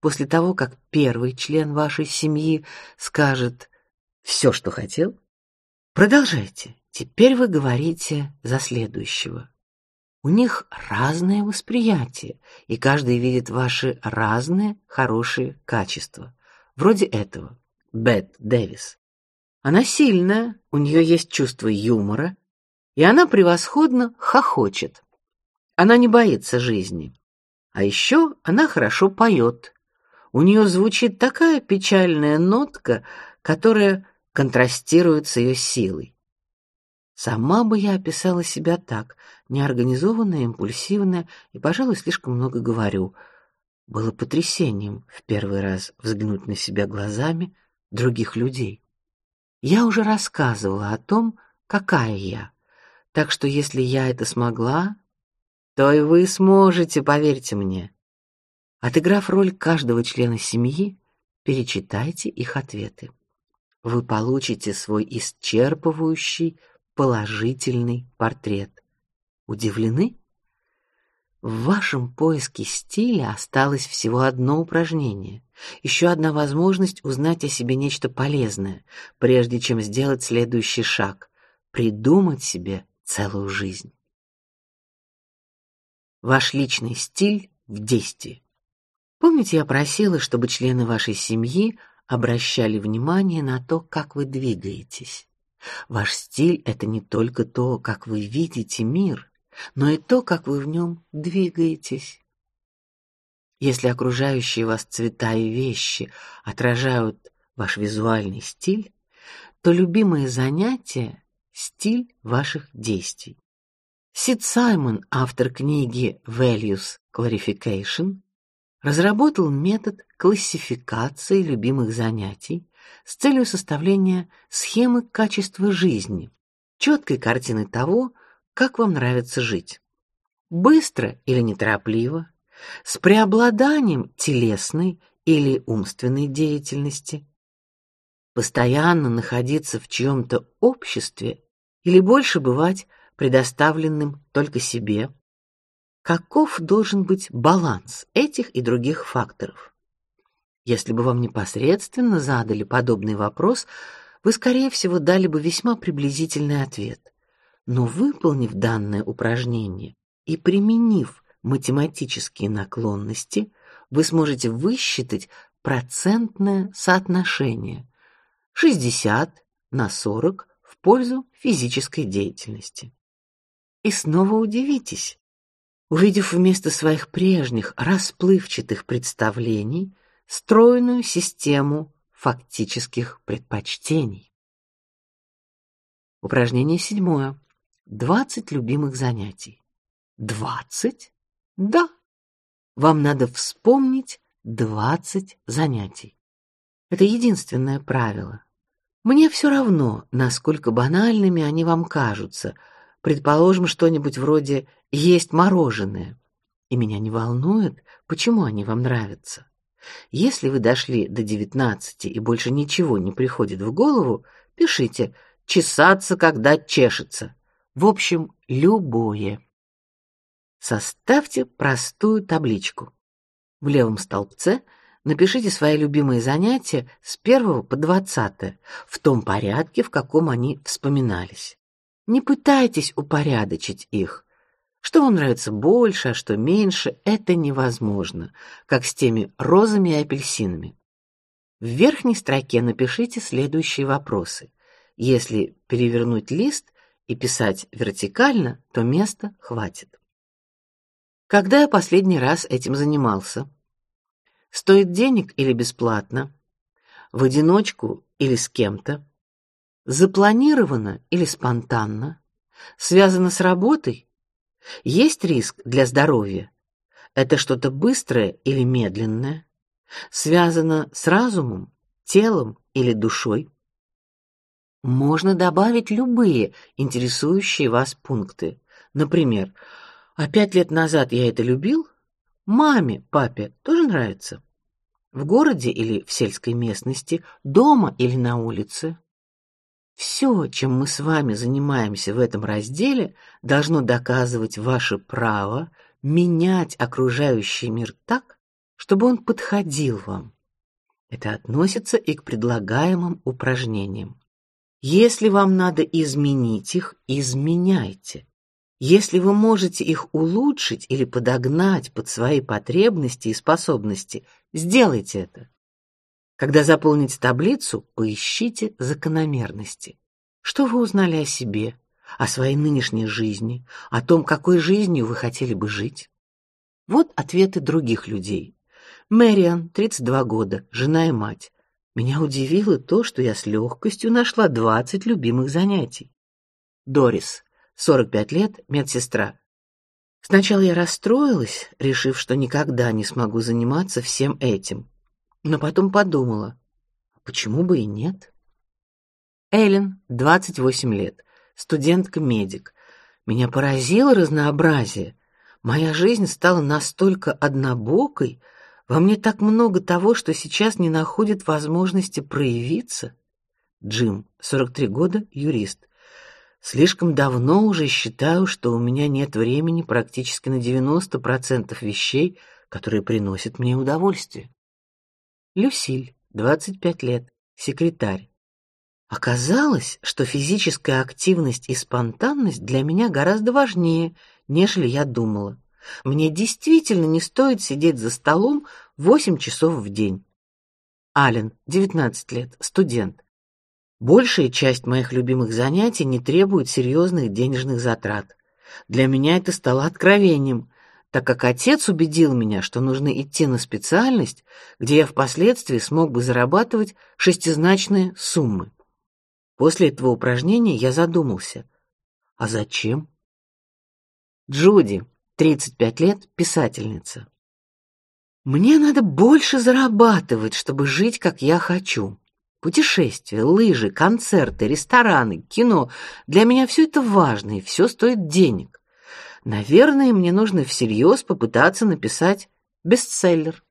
После того, как первый член вашей семьи скажет все, что хотел, продолжайте. Теперь вы говорите за следующего. У них разное восприятие, и каждый видит ваши разные хорошие качества. Вроде этого. Бет Дэвис. Она сильная, у нее есть чувство юмора, и она превосходно хохочет. Она не боится жизни. А еще она хорошо поет. У нее звучит такая печальная нотка, которая контрастирует с ее силой. Сама бы я описала себя так: неорганизованная, импульсивная и, пожалуй, слишком много говорю. Было потрясением в первый раз взглянуть на себя глазами других людей. Я уже рассказывала о том, какая я, так что если я это смогла, то и вы сможете, поверьте мне. Отыграв роль каждого члена семьи, перечитайте их ответы. Вы получите свой исчерпывающий положительный портрет. Удивлены? В вашем поиске стиля осталось всего одно упражнение, еще одна возможность узнать о себе нечто полезное, прежде чем сделать следующий шаг — придумать себе целую жизнь. Ваш личный стиль в действии. Помните, я просила, чтобы члены вашей семьи обращали внимание на то, как вы двигаетесь. Ваш стиль это не только то, как вы видите мир, но и то, как вы в нем двигаетесь. Если окружающие вас цвета и вещи отражают ваш визуальный стиль, то любимое занятие стиль ваших действий. Сид Саймон, автор книги Values Clarification, разработал метод классификации любимых занятий с целью составления схемы качества жизни, четкой картины того, как вам нравится жить. Быстро или неторопливо, с преобладанием телесной или умственной деятельности, постоянно находиться в чьем-то обществе или больше бывать предоставленным только себе, Каков должен быть баланс этих и других факторов? Если бы вам непосредственно задали подобный вопрос, вы, скорее всего, дали бы весьма приблизительный ответ. Но выполнив данное упражнение и применив математические наклонности, вы сможете высчитать процентное соотношение 60 на 40 пользу физической деятельности. И снова удивитесь, увидев вместо своих прежних расплывчатых представлений стройную систему фактических предпочтений. Упражнение седьмое. Двадцать любимых занятий. Двадцать? Да. Вам надо вспомнить двадцать занятий. Это единственное правило. Мне все равно, насколько банальными они вам кажутся. Предположим, что-нибудь вроде есть мороженое. И меня не волнует, почему они вам нравятся. Если вы дошли до девятнадцати и больше ничего не приходит в голову, пишите чесаться, когда чешется. В общем, любое. Составьте простую табличку. В левом столбце напишите свои любимые занятия с первого по двадцатое в том порядке, в каком они вспоминались. Не пытайтесь упорядочить их. Что вам нравится больше, а что меньше это невозможно, как с теми розами и апельсинами. В верхней строке напишите следующие вопросы. Если перевернуть лист и писать вертикально, то места хватит. Когда я последний раз этим занимался? Стоит денег или бесплатно? В одиночку или с кем-то? Запланировано или спонтанно? Связано с работой? Есть риск для здоровья? Это что-то быстрое или медленное? Связано с разумом, телом или душой? Можно добавить любые интересующие вас пункты. Например, а пять лет назад я это любил. Маме, папе тоже нравится. В городе или в сельской местности, дома или на улице. Все, чем мы с вами занимаемся в этом разделе, должно доказывать ваше право менять окружающий мир так, чтобы он подходил вам. Это относится и к предлагаемым упражнениям. Если вам надо изменить их, изменяйте. Если вы можете их улучшить или подогнать под свои потребности и способности, сделайте это. Когда заполните таблицу, поищите закономерности. Что вы узнали о себе, о своей нынешней жизни, о том, какой жизнью вы хотели бы жить? Вот ответы других людей. Мэриан, 32 года, жена и мать. Меня удивило то, что я с легкостью нашла 20 любимых занятий. Дорис, 45 лет, медсестра. Сначала я расстроилась, решив, что никогда не смогу заниматься всем этим, но потом подумала, почему бы и нет? Эллен, 28 лет, студентка-медик. Меня поразило разнообразие. Моя жизнь стала настолько однобокой, во мне так много того, что сейчас не находит возможности проявиться. Джим, 43 года, юрист. Слишком давно уже считаю, что у меня нет времени практически на 90% вещей, которые приносят мне удовольствие. Люсиль, 25 лет, секретарь. Оказалось, что физическая активность и спонтанность для меня гораздо важнее, нежели я думала. Мне действительно не стоит сидеть за столом 8 часов в день. Ален, 19 лет, студент. Большая часть моих любимых занятий не требует серьезных денежных затрат. Для меня это стало откровением, так как отец убедил меня, что нужно идти на специальность, где я впоследствии смог бы зарабатывать шестизначные суммы. После этого упражнения я задумался: а зачем? Джуди, 35 лет, писательница. Мне надо больше зарабатывать, чтобы жить, как я хочу. Путешествия, лыжи, концерты, рестораны, кино — для меня все это важно, и все стоит денег. Наверное, мне нужно всерьез попытаться написать бестселлер.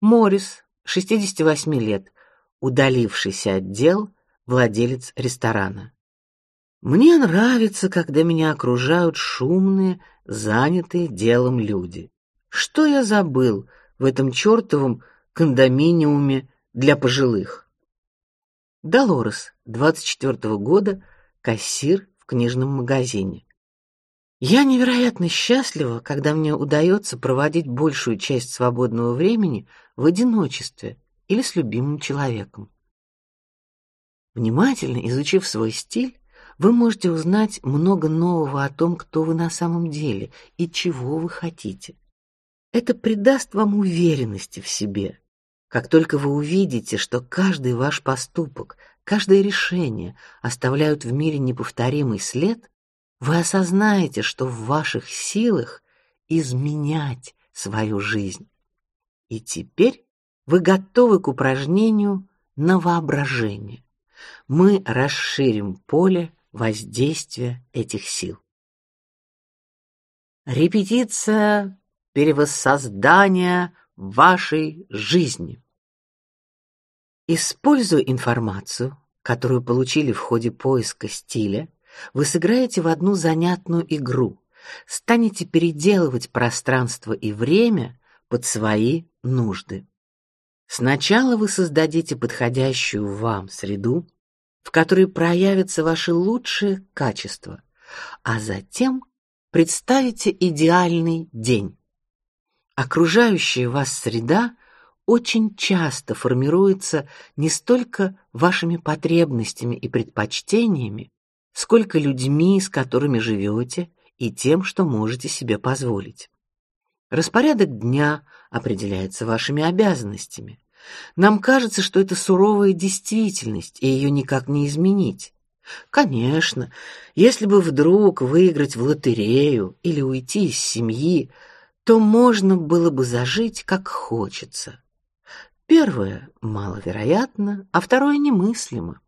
Морис, 68 лет, удалившийся отдел, владелец ресторана. Мне нравится, когда меня окружают шумные, занятые делом люди. Что я забыл в этом чертовом кондоминиуме для пожилых? Долорес, 24 -го года, кассир в книжном магазине. Я невероятно счастлива, когда мне удается проводить большую часть свободного времени в одиночестве или с любимым человеком. Внимательно изучив свой стиль, вы можете узнать много нового о том, кто вы на самом деле и чего вы хотите. Это придаст вам уверенности в себе, как только вы увидите, что каждый ваш поступок, каждое решение оставляют в мире неповторимый след, вы осознаете, что в ваших силах изменять свою жизнь. И теперь вы готовы к упражнению на воображение. Мы расширим поле воздействия этих сил. Репетиция перевоссоздания вашей жизни. Используя информацию, которую получили в ходе поиска стиля, вы сыграете в одну занятную игру, станете переделывать пространство и время под свои нужды. Сначала вы создадите подходящую вам среду, в которой проявятся ваши лучшие качества, а затем представите идеальный день. Окружающая вас среда очень часто формируется не столько вашими потребностями и предпочтениями, сколько людьми, с которыми живете, и тем, что можете себе позволить. Распорядок дня определяется вашими обязанностями. Нам кажется, что это суровая действительность, и ее никак не изменить. Конечно, если бы вдруг выиграть в лотерею или уйти из семьи, то можно было бы зажить как хочется. Первое маловероятно, а второе немыслимо.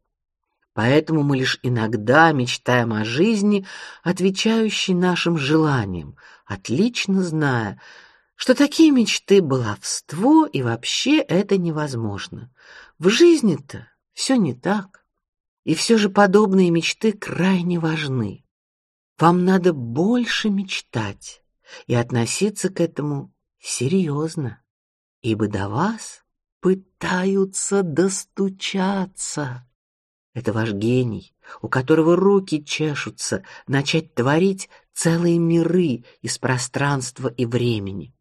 Поэтому мы лишь иногда мечтаем о жизни, отвечающей нашим желаниям, отлично зная, что такие мечты баловство и вообще это невозможно. В жизни-то все не так. И все же подобные мечты крайне важны. Вам надо больше мечтать и относиться к этому серьезно, ибо до вас пытаются достучаться. Это ваш гений, у которого руки чешутся начать творить целые миры из пространства и времени.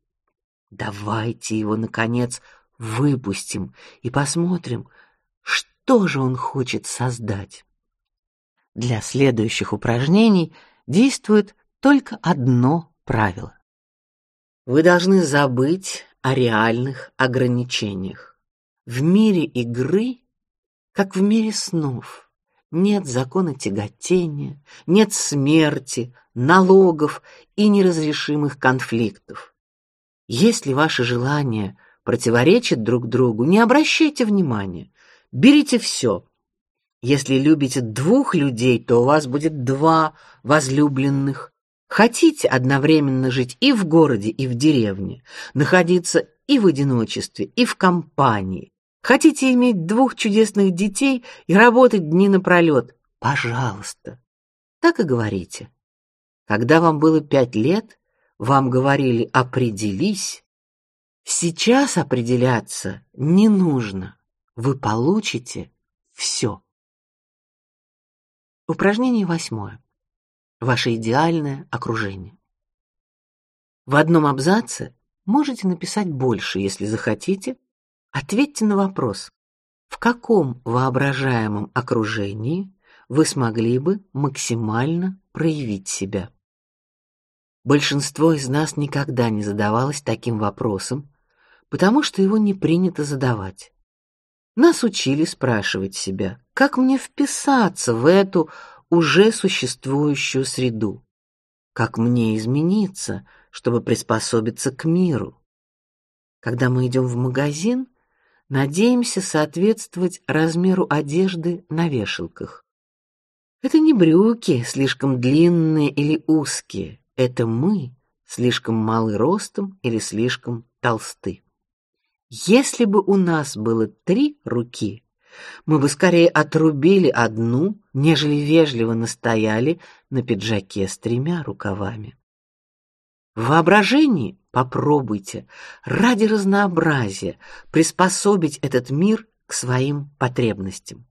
Давайте его наконец выпустим и посмотрим, что же он хочет создать. Для следующих упражнений действует только одно правило. Вы должны забыть о реальных ограничениях. В мире игры как в мире снов. Нет закона тяготения, нет смерти, налогов и неразрешимых конфликтов. Если ваши желания противоречат друг другу, не обращайте внимания. Берите все. Если любите двух людей, то у вас будет два возлюбленных. Хотите одновременно жить и в городе, и в деревне, находиться и в одиночестве, и в компании, Хотите иметь двух чудесных детей и работать дни напролет? Пожалуйста. Так и говорите. Когда вам было пять лет, вам говорили «определись». Сейчас определяться не нужно. Вы получите все. Упражнение восьмое. Ваше идеальное окружение. В одном абзаце можете написать больше, если захотите, Ответьте на вопрос: в каком воображаемом окружении вы смогли бы максимально проявить себя? Большинство из нас никогда не задавалось таким вопросом, потому что его не принято задавать. Нас учили спрашивать себя: как мне вписаться в эту уже существующую среду? Как мне измениться, чтобы приспособиться к миру? Когда мы идем в магазин, надеемся соответствовать размеру одежды на вешалках. Это не брюки слишком длинные или узкие, это мы слишком малы ростом или слишком толсты. Если бы у нас было три руки, мы бы скорее отрубили одну, нежели вежливо настояли на пиджаке с тремя рукавами. В воображении попробуйте ради разнообразия приспособить этот мир к своим потребностям.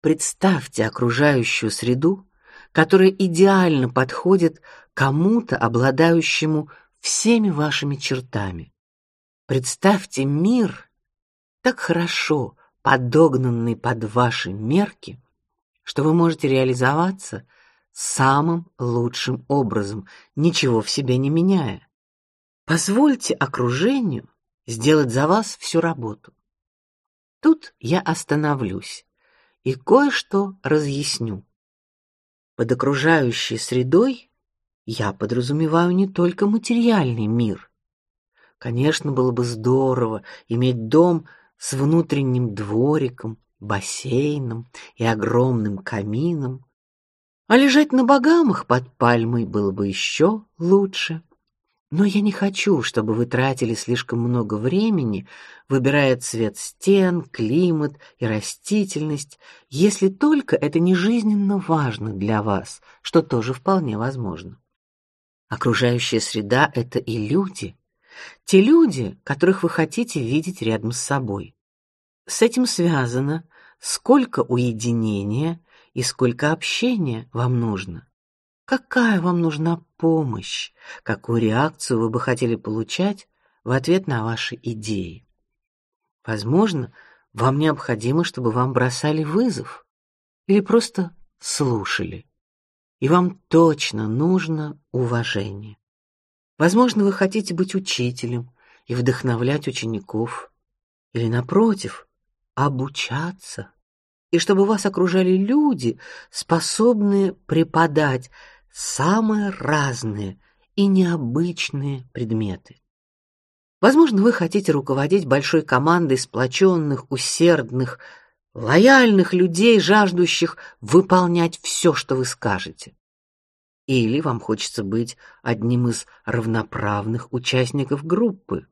Представьте окружающую среду, которая идеально подходит кому-то, обладающему всеми вашими чертами. Представьте мир так хорошо подогнанный под ваши мерки, что вы можете реализоваться самым лучшим образом, ничего в себе не меняя. Позвольте окружению сделать за вас всю работу. Тут я остановлюсь и кое-что разъясню. Под окружающей средой я подразумеваю не только материальный мир. Конечно, было бы здорово иметь дом с внутренним двориком, бассейном и огромным камином, а лежать на багамах под пальмой было бы еще лучше. Но я не хочу, чтобы вы тратили слишком много времени, выбирая цвет стен, климат и растительность, если только это не жизненно важно для вас, что тоже вполне возможно. Окружающая среда это и люди, те люди, которых вы хотите видеть рядом с собой. С этим связано, сколько уединения и сколько общения вам нужно. Какая вам нужна помощь? Какую реакцию вы бы хотели получать в ответ на ваши идеи? Возможно, вам необходимо, чтобы вам бросали вызов или просто слушали. И вам точно нужно уважение. Возможно, вы хотите быть учителем и вдохновлять учеников, или напротив, обучаться, и чтобы вас окружали люди, способные преподать самые разные и необычные предметы. Возможно, вы хотите руководить большой командой сплоченных, усердных, лояльных людей, жаждущих выполнять все, что вы скажете. Или вам хочется быть одним из равноправных участников группы.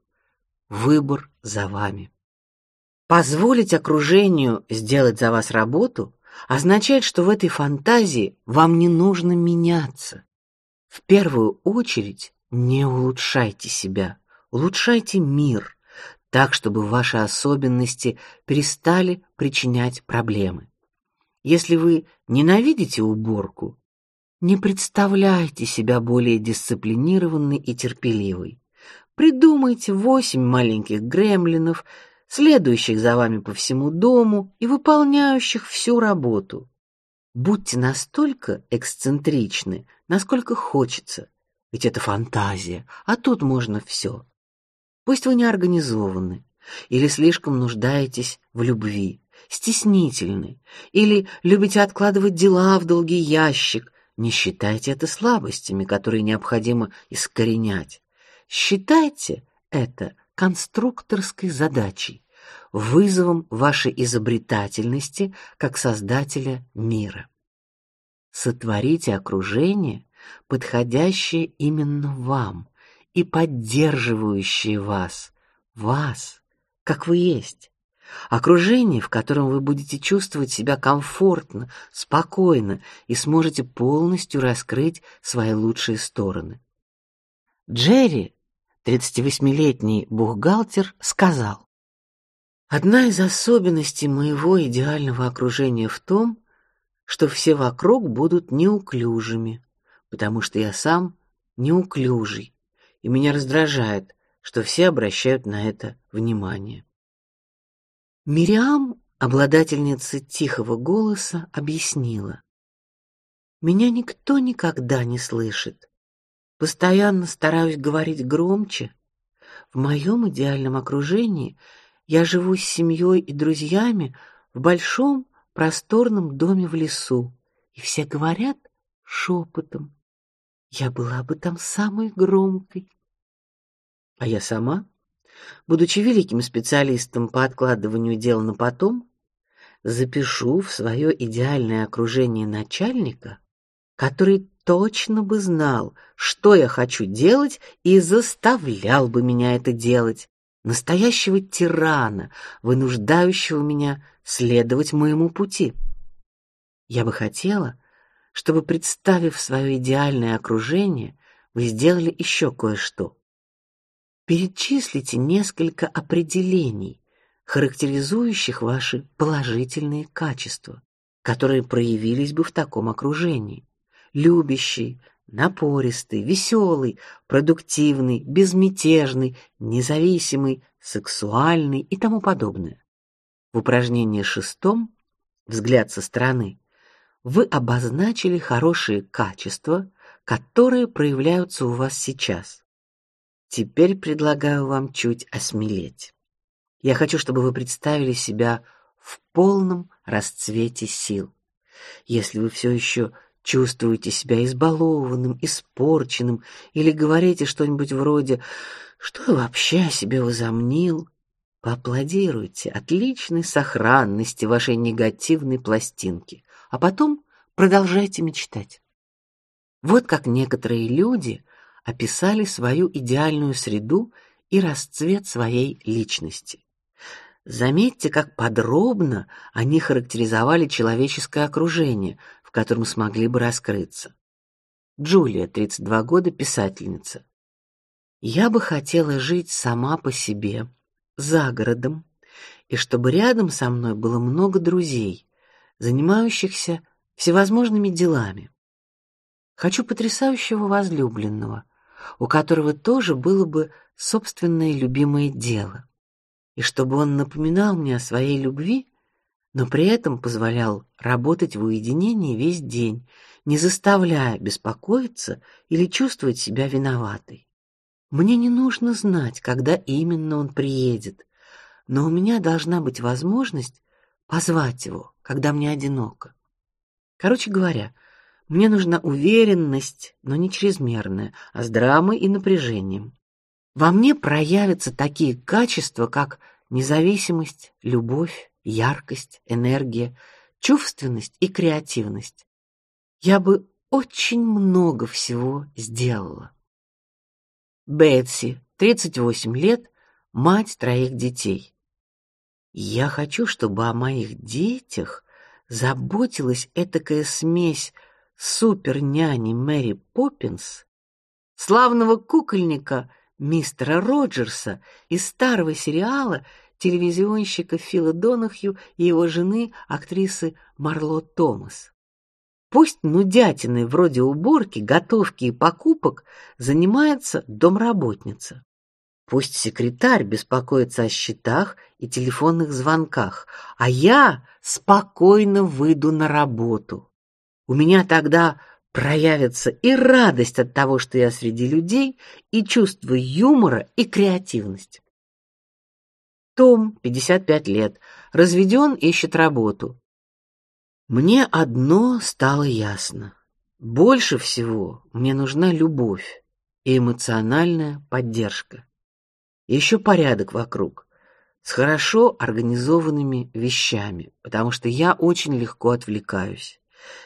Выбор за вами. Позволить окружению сделать за вас работу означает, что в этой фантазии вам не нужно меняться. В первую очередь не улучшайте себя, улучшайте мир, так чтобы ваши особенности перестали причинять проблемы. Если вы ненавидите уборку, не представляйте себя более дисциплинированной и терпеливой. Придумайте восемь маленьких гремлинов, следующих за вами по всему дому и выполняющих всю работу. Будьте настолько эксцентричны, насколько хочется, ведь это фантазия, а тут можно все. Пусть вы не организованы или слишком нуждаетесь в любви, стеснительны или любите откладывать дела в долгий ящик, не считайте это слабостями, которые необходимо искоренять. Считайте это конструкторской задачей, вызовом вашей изобретательности как создателя мира. Сотворите окружение, подходящее именно вам и поддерживающее вас, вас, как вы есть. Окружение, в котором вы будете чувствовать себя комфортно, спокойно и сможете полностью раскрыть свои лучшие стороны. Джерри 38-летний бухгалтер, сказал: Одна из особенностей моего идеального окружения в том, что все вокруг будут неуклюжими, потому что я сам неуклюжий, и меня раздражает, что все обращают на это внимание. Мириам, обладательница тихого голоса, объяснила: меня никто никогда не слышит. Постоянно стараюсь говорить громче. В моем идеальном окружении я живу с семьей и друзьями в большом просторном доме в лесу, и все говорят шепотом. Я была бы там самой громкой. А я сама, будучи великим специалистом по откладыванию дел на потом, запишу в свое идеальное окружение начальника, который точно бы знал, что я хочу делать и заставлял бы меня это делать, настоящего тирана, вынуждающего меня следовать моему пути. Я бы хотела, чтобы, представив свое идеальное окружение, вы сделали еще кое-что. Перечислите несколько определений, характеризующих ваши положительные качества, которые проявились бы в таком окружении любящий, напористый, веселый, продуктивный, безмятежный, независимый, сексуальный и тому подобное. В упражнении шестом «Взгляд со стороны» вы обозначили хорошие качества, которые проявляются у вас сейчас. Теперь предлагаю вам чуть осмелеть. Я хочу, чтобы вы представили себя в полном расцвете сил. Если вы все еще чувствуете себя избалованным, испорченным или говорите что-нибудь вроде «Что я вообще о себе возомнил?», поаплодируйте отличной сохранности вашей негативной пластинки, а потом продолжайте мечтать. Вот как некоторые люди описали свою идеальную среду и расцвет своей личности. Заметьте, как подробно они характеризовали человеческое окружение, в котором смогли бы раскрыться. Джулия, 32 года, писательница. Я бы хотела жить сама по себе, за городом, и чтобы рядом со мной было много друзей, занимающихся всевозможными делами. Хочу потрясающего возлюбленного, у которого тоже было бы собственное любимое дело, и чтобы он напоминал мне о своей любви, но при этом позволял работать в уединении весь день, не заставляя беспокоиться или чувствовать себя виноватой. Мне не нужно знать, когда именно он приедет, но у меня должна быть возможность позвать его, когда мне одиноко. Короче говоря, мне нужна уверенность, но не чрезмерная, а с драмой и напряжением. Во мне проявятся такие качества, как независимость, любовь, яркость, энергия, чувственность и креативность. Я бы очень много всего сделала. Бетси, 38 лет, мать троих детей. Я хочу, чтобы о моих детях заботилась этакая смесь супер-няни Мэри Поппинс, славного кукольника мистера Роджерса из старого сериала телевизионщика Фила Донахью и его жены, актрисы Марло Томас. Пусть нудятиной вроде уборки, готовки и покупок занимается домработница. Пусть секретарь беспокоится о счетах и телефонных звонках, а я спокойно выйду на работу. У меня тогда проявится и радость от того, что я среди людей, и чувство юмора и креативность. Том, 55 лет, разведен, ищет работу. Мне одно стало ясно: больше всего мне нужна любовь и эмоциональная поддержка. Еще порядок вокруг, с хорошо организованными вещами, потому что я очень легко отвлекаюсь.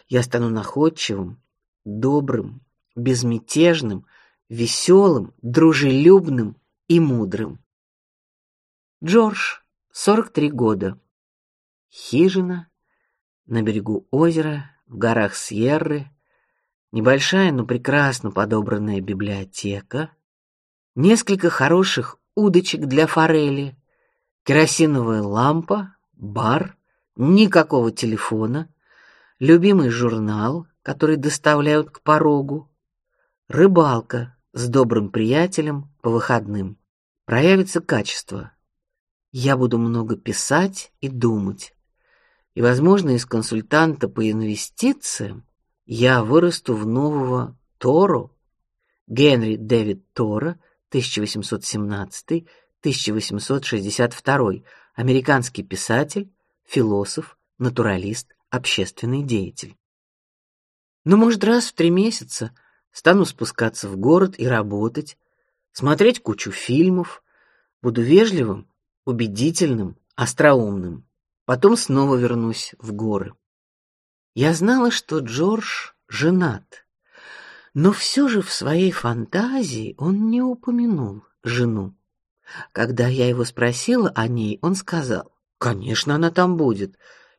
Я стану находчивым, добрым, безмятежным, веселым, дружелюбным и мудрым. Джордж, 43 года. Хижина на берегу озера, в горах Сьерры, небольшая, но прекрасно подобранная библиотека, несколько хороших удочек для форели, керосиновая лампа, бар, никакого телефона, любимый журнал, который доставляют к порогу, рыбалка с добрым приятелем по выходным. Проявится качество. Я буду много писать и думать. И, возможно, из консультанта по инвестициям я вырасту в нового Торо. Генри Дэвид Торо, 1817-1862, американский писатель, философ, натуралист, общественный деятель. Но, может, раз в три месяца стану спускаться в город и работать, смотреть кучу фильмов, буду вежливым, убедительным, остроумным. Потом снова вернусь в горы. Я знала, что Джордж женат, но все же в своей фантазии он не упомянул жену. Когда я его спросила о ней, он сказал: "Конечно, она там будет.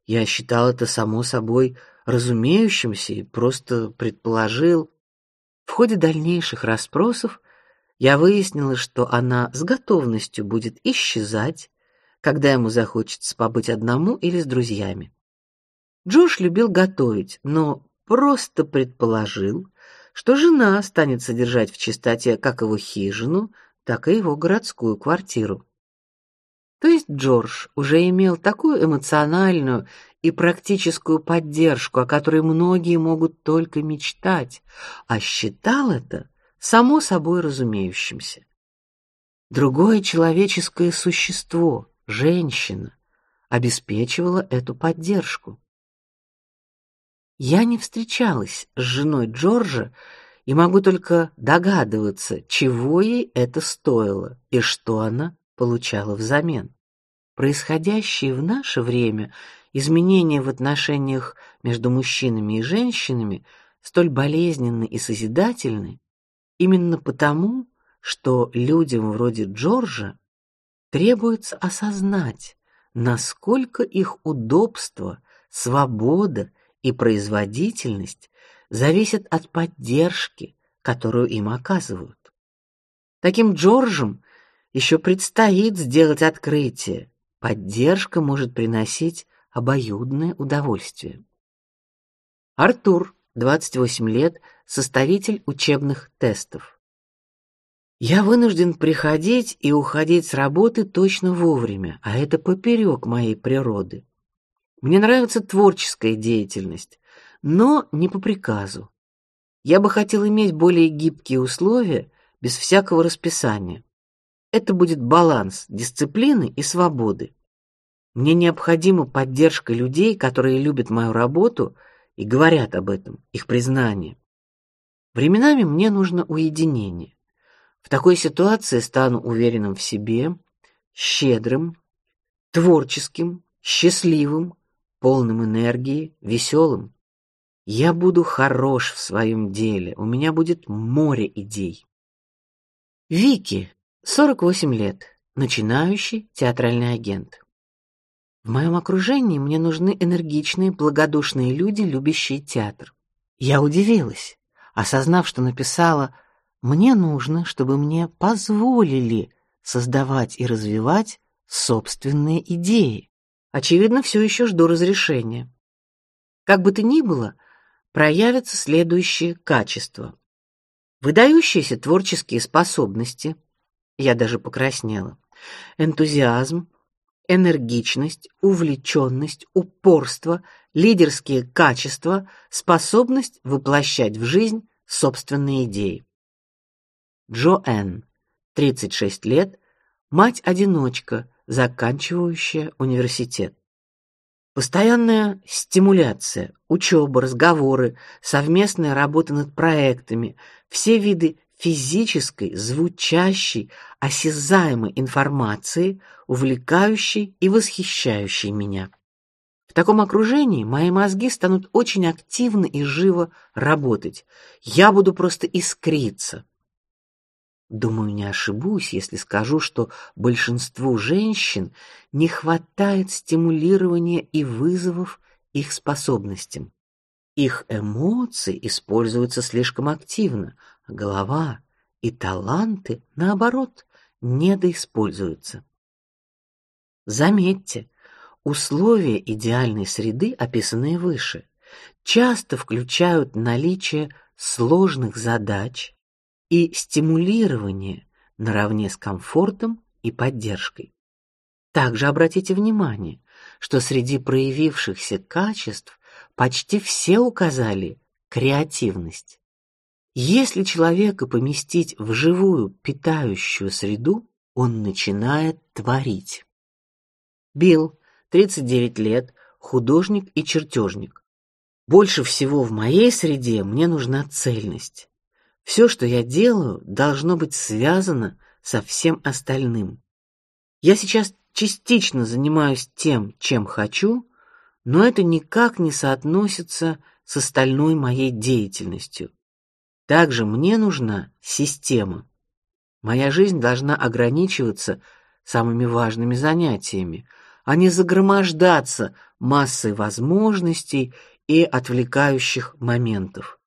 Я считал это само собой разумеющимся и просто предположил". В ходе дальнейших расспросов я выяснила, что она с готовностью будет исчезать, когда ему захочется побыть одному или с друзьями. Джош любил готовить, но просто предположил, что жена станет содержать в чистоте как его хижину, так и его городскую квартиру. То есть Джордж уже имел такую эмоциональную и практическую поддержку, о которой многие могут только мечтать, а считал это само собой разумеющимся. Другое человеческое существо, женщина, обеспечивала эту поддержку. Я не встречалась с женой Джорджа и могу только догадываться, чего ей это стоило и что она получала взамен. Происходящие в наше время изменения в отношениях между мужчинами и женщинами столь болезненны и созидательны, Именно потому, что людям вроде Джорджа требуется осознать, насколько их удобство, свобода и производительность зависят от поддержки, которую им оказывают. Таким Джорджем еще предстоит сделать открытие. Поддержка может приносить обоюдное удовольствие. Артур, 28 лет, составитель учебных тестов. Я вынужден приходить и уходить с работы точно вовремя, а это поперек моей природы. Мне нравится творческая деятельность, но не по приказу. Я бы хотел иметь более гибкие условия, без всякого расписания. Это будет баланс дисциплины и свободы. Мне необходима поддержка людей, которые любят мою работу и говорят об этом, их признание. Временами мне нужно уединение. В такой ситуации стану уверенным в себе, щедрым, творческим, счастливым, полным энергии, веселым. Я буду хорош в своем деле, у меня будет море идей. Вики, 48 лет, начинающий театральный агент. В моем окружении мне нужны энергичные, благодушные люди, любящие театр. Я удивилась, осознав, что написала мне нужно, чтобы мне позволили создавать и развивать собственные идеи. Очевидно, все еще жду разрешения. Как бы то ни было, проявятся следующие качества: выдающиеся творческие способности, я даже покраснела, энтузиазм, энергичность, увлеченность, упорство, лидерские качества, способность воплощать в жизнь собственные идеи. Джоэн, 36 лет, мать-одиночка, заканчивающая университет. Постоянная стимуляция, учеба, разговоры, совместная работа над проектами, все виды физической, звучащей, осязаемой информации, увлекающей и восхищающей меня. В таком окружении мои мозги станут очень активно и живо работать. Я буду просто искриться. Думаю, не ошибусь, если скажу, что большинству женщин не хватает стимулирования и вызовов их способностям. Их эмоции используются слишком активно, голова и таланты, наоборот, недоиспользуются. Заметьте, условия идеальной среды, описанные выше, часто включают наличие сложных задач, и стимулирование наравне с комфортом и поддержкой. Также обратите внимание, что среди проявившихся качеств почти все указали креативность. Если человека поместить в живую питающую среду, он начинает творить. Билл, 39 лет, художник и чертежник. Больше всего в моей среде мне нужна цельность. Все, что я делаю, должно быть связано со всем остальным. Я сейчас частично занимаюсь тем, чем хочу, но это никак не соотносится с остальной моей деятельностью. Также мне нужна система. Моя жизнь должна ограничиваться самыми важными занятиями, а не загромождаться массой возможностей и отвлекающих моментов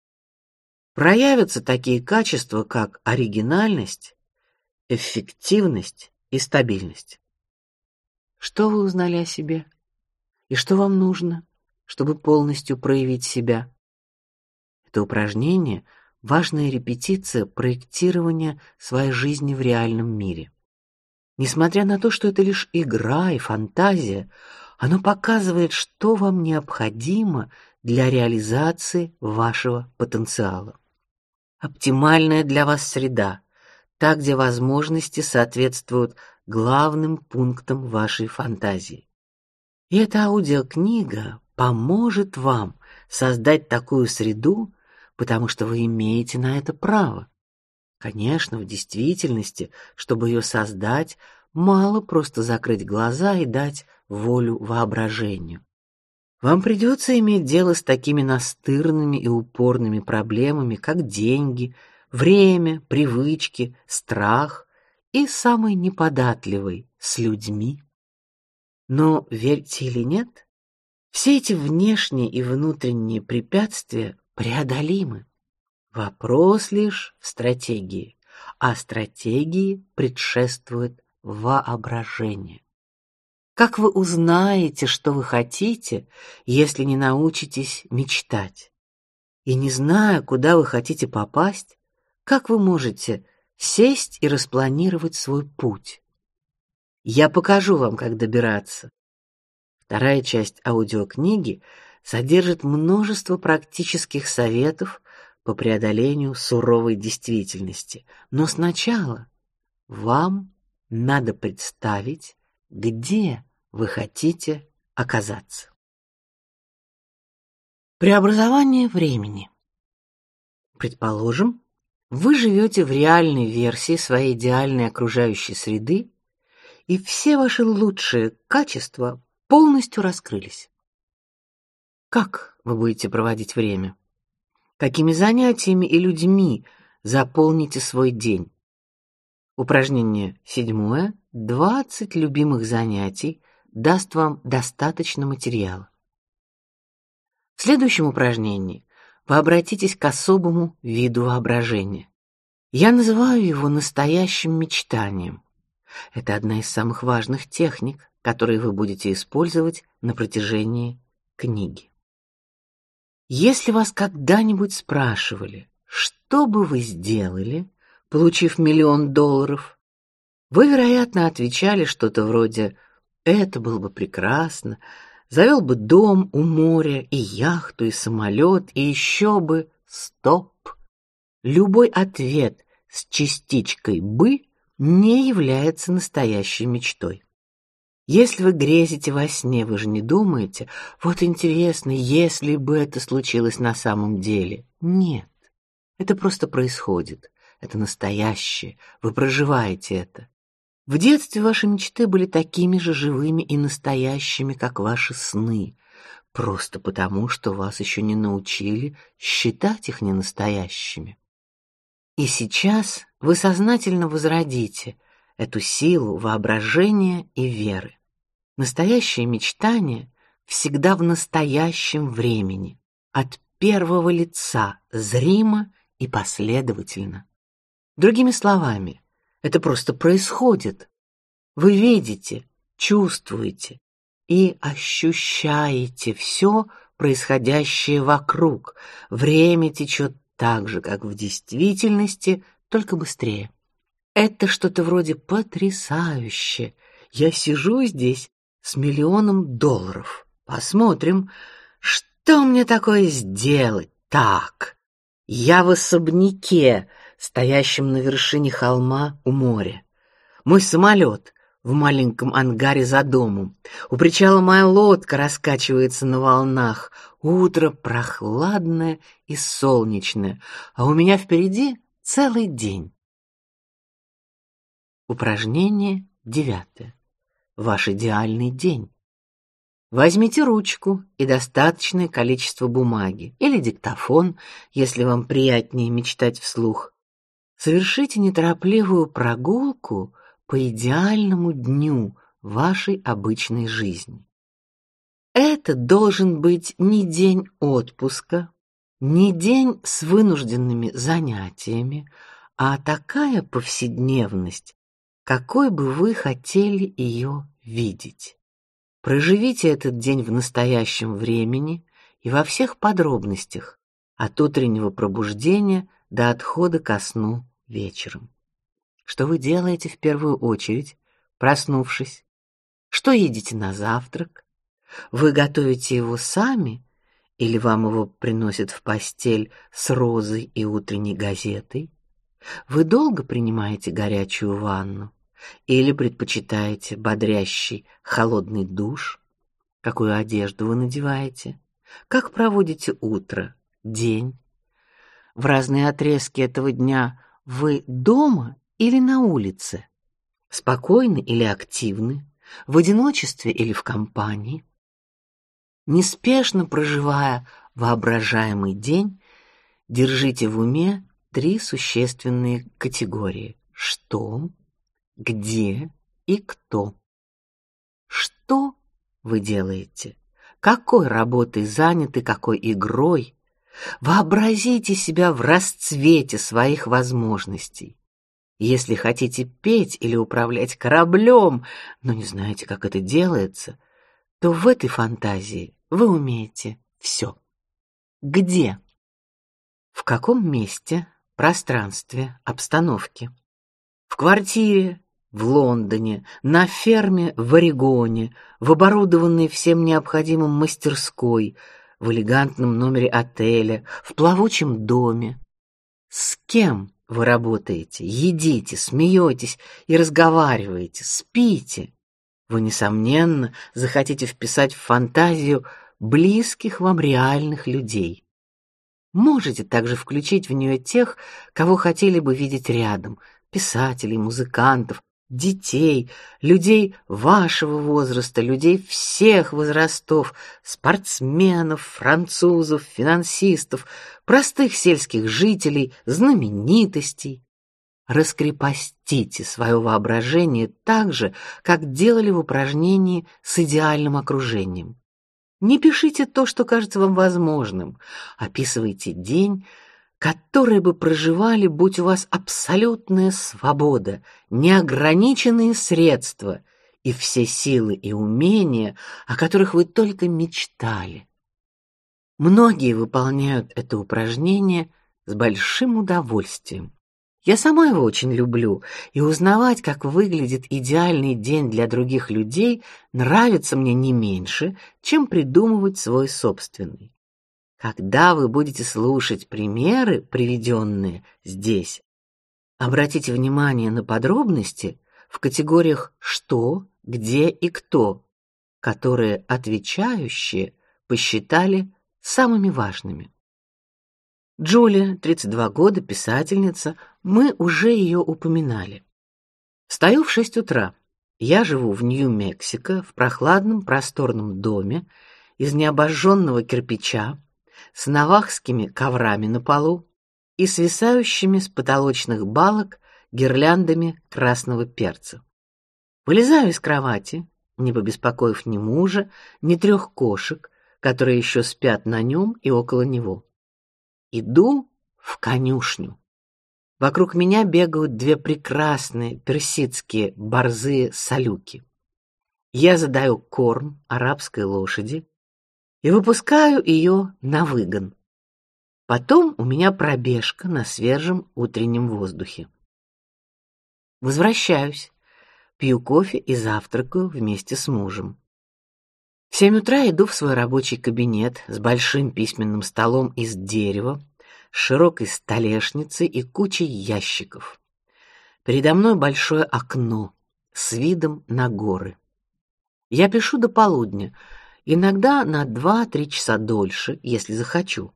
проявятся такие качества, как оригинальность, эффективность и стабильность. Что вы узнали о себе? И что вам нужно, чтобы полностью проявить себя? Это упражнение важная репетиция проектирования своей жизни в реальном мире. Несмотря на то, что это лишь игра и фантазия, оно показывает, что вам необходимо для реализации вашего потенциала оптимальная для вас среда, та, где возможности соответствуют главным пунктам вашей фантазии. И эта аудиокнига поможет вам создать такую среду, потому что вы имеете на это право. Конечно, в действительности, чтобы ее создать, мало просто закрыть глаза и дать волю воображению. Вам придется иметь дело с такими настырными и упорными проблемами, как деньги, время, привычки, страх и самый неподатливый с людьми. Но верьте или нет, все эти внешние и внутренние препятствия преодолимы. Вопрос лишь в стратегии, а стратегии предшествует воображение. Как вы узнаете, что вы хотите, если не научитесь мечтать? И не зная, куда вы хотите попасть, как вы можете сесть и распланировать свой путь? Я покажу вам, как добираться. Вторая часть аудиокниги содержит множество практических советов по преодолению суровой действительности. Но сначала вам надо представить, где вы хотите оказаться. Преобразование времени. Предположим, вы живете в реальной версии своей идеальной окружающей среды, и все ваши лучшие качества полностью раскрылись. Как вы будете проводить время? Какими занятиями и людьми заполните свой день? Упражнение седьмое. Двадцать любимых занятий даст вам достаточно материала. В следующем упражнении вы обратитесь к особому виду воображения. Я называю его настоящим мечтанием. Это одна из самых важных техник, которые вы будете использовать на протяжении книги. Если вас когда-нибудь спрашивали, что бы вы сделали, получив миллион долларов, вы, вероятно, отвечали что-то вроде «это было бы прекрасно», завел бы дом у моря и яхту, и самолет, и еще бы... Стоп! Любой ответ с частичкой «бы» не является настоящей мечтой. Если вы грезите во сне, вы же не думаете, вот интересно, если бы это случилось на самом деле. Нет, это просто происходит. Это настоящее. Вы проживаете это. В детстве ваши мечты были такими же живыми и настоящими, как ваши сны, просто потому, что вас еще не научили считать их ненастоящими. И сейчас вы сознательно возродите эту силу воображения и веры. Настоящее мечтание всегда в настоящем времени, от первого лица, зримо и последовательно. Другими словами, это просто происходит. Вы видите, чувствуете и ощущаете все происходящее вокруг. Время течет так же, как в действительности, только быстрее. Это что-то вроде потрясающе. Я сижу здесь с миллионом долларов. Посмотрим, что мне такое сделать. Так, я в особняке, стоящем на вершине холма у моря. Мой самолет в маленьком ангаре за домом. У причала моя лодка раскачивается на волнах. Утро прохладное и солнечное, а у меня впереди целый день. Упражнение девятое ваш идеальный день. Возьмите ручку и достаточное количество бумаги или диктофон, если вам приятнее мечтать вслух. Совершите неторопливую прогулку по идеальному дню вашей обычной жизни. Это должен быть не день отпуска, не день с вынужденными занятиями, а такая повседневность, какой бы вы хотели ее видеть. Проживите этот день в настоящем времени и во всех подробностях, от утреннего пробуждения до отхода ко сну вечером. Что вы делаете в первую очередь, проснувшись? Что едите на завтрак? Вы готовите его сами или вам его приносят в постель с розой и утренней газетой? Вы долго принимаете горячую ванну или предпочитаете бодрящий холодный душ? Какую одежду вы надеваете? Как проводите утро, день? В разные отрезки этого дня вы дома или на улице? Спокойны или активны? В одиночестве или в компании? Неспешно проживая воображаемый день, держите в уме три существенные категории: что, где и кто. Что вы делаете? Какой работой заняты, какой игрой? Вообразите себя в расцвете своих возможностей. Если хотите петь или управлять кораблем, но не знаете, как это делается, то в этой фантазии вы умеете все. Где? В каком месте, пространстве, обстановке? В квартире, в Лондоне, на ферме в Орегоне, в оборудованной всем необходимым мастерской, в элегантном номере отеля, в плавучем доме. С кем вы работаете, едите, смеетесь и разговариваете, спите? Вы несомненно захотите вписать в фантазию близких вам реальных людей. Можете также включить в нее тех, кого хотели бы видеть рядом: писателей, музыкантов, детей, людей вашего возраста, людей всех возрастов, спортсменов, французов, финансистов, простых сельских жителей, знаменитостей. Раскрепостите свое воображение так же, как делали в упражнении с идеальным окружением. Не пишите то, что кажется вам возможным, описывайте день, которые бы проживали, будь у вас абсолютная свобода, неограниченные средства и все силы и умения, о которых вы только мечтали. Многие выполняют это упражнение с большим удовольствием. Я сама его очень люблю, и узнавать, как выглядит идеальный день для других людей, нравится мне не меньше, чем придумывать свой собственный. Когда вы будете слушать примеры, приведенные здесь, обратите внимание на подробности в категориях что, где и кто, которые отвечающие посчитали самыми важными. Джулия, 32 года, писательница, мы уже ее упоминали. Встаю в шесть утра. Я живу в Нью-Мексико, в прохладном просторном доме из необожженного кирпича, с навахскими коврами на полу и свисающими с потолочных балок гирляндами красного перца. Вылезаю из кровати, не побеспокоив ни мужа, ни трех кошек, которые еще спят на нем и около него. Иду в конюшню. Вокруг меня бегают две прекрасные персидские борзые салюки. Я задаю корм арабской лошади, и выпускаю ее на выгон. Потом у меня пробежка на свежем утреннем воздухе. Возвращаюсь, пью кофе и завтракаю вместе с мужем. В семь утра иду в свой рабочий кабинет с большим письменным столом из дерева, широкой столешницей и кучей ящиков. Передо мной большое окно с видом на горы. Я пишу до полудня, иногда на два-три часа дольше, если захочу.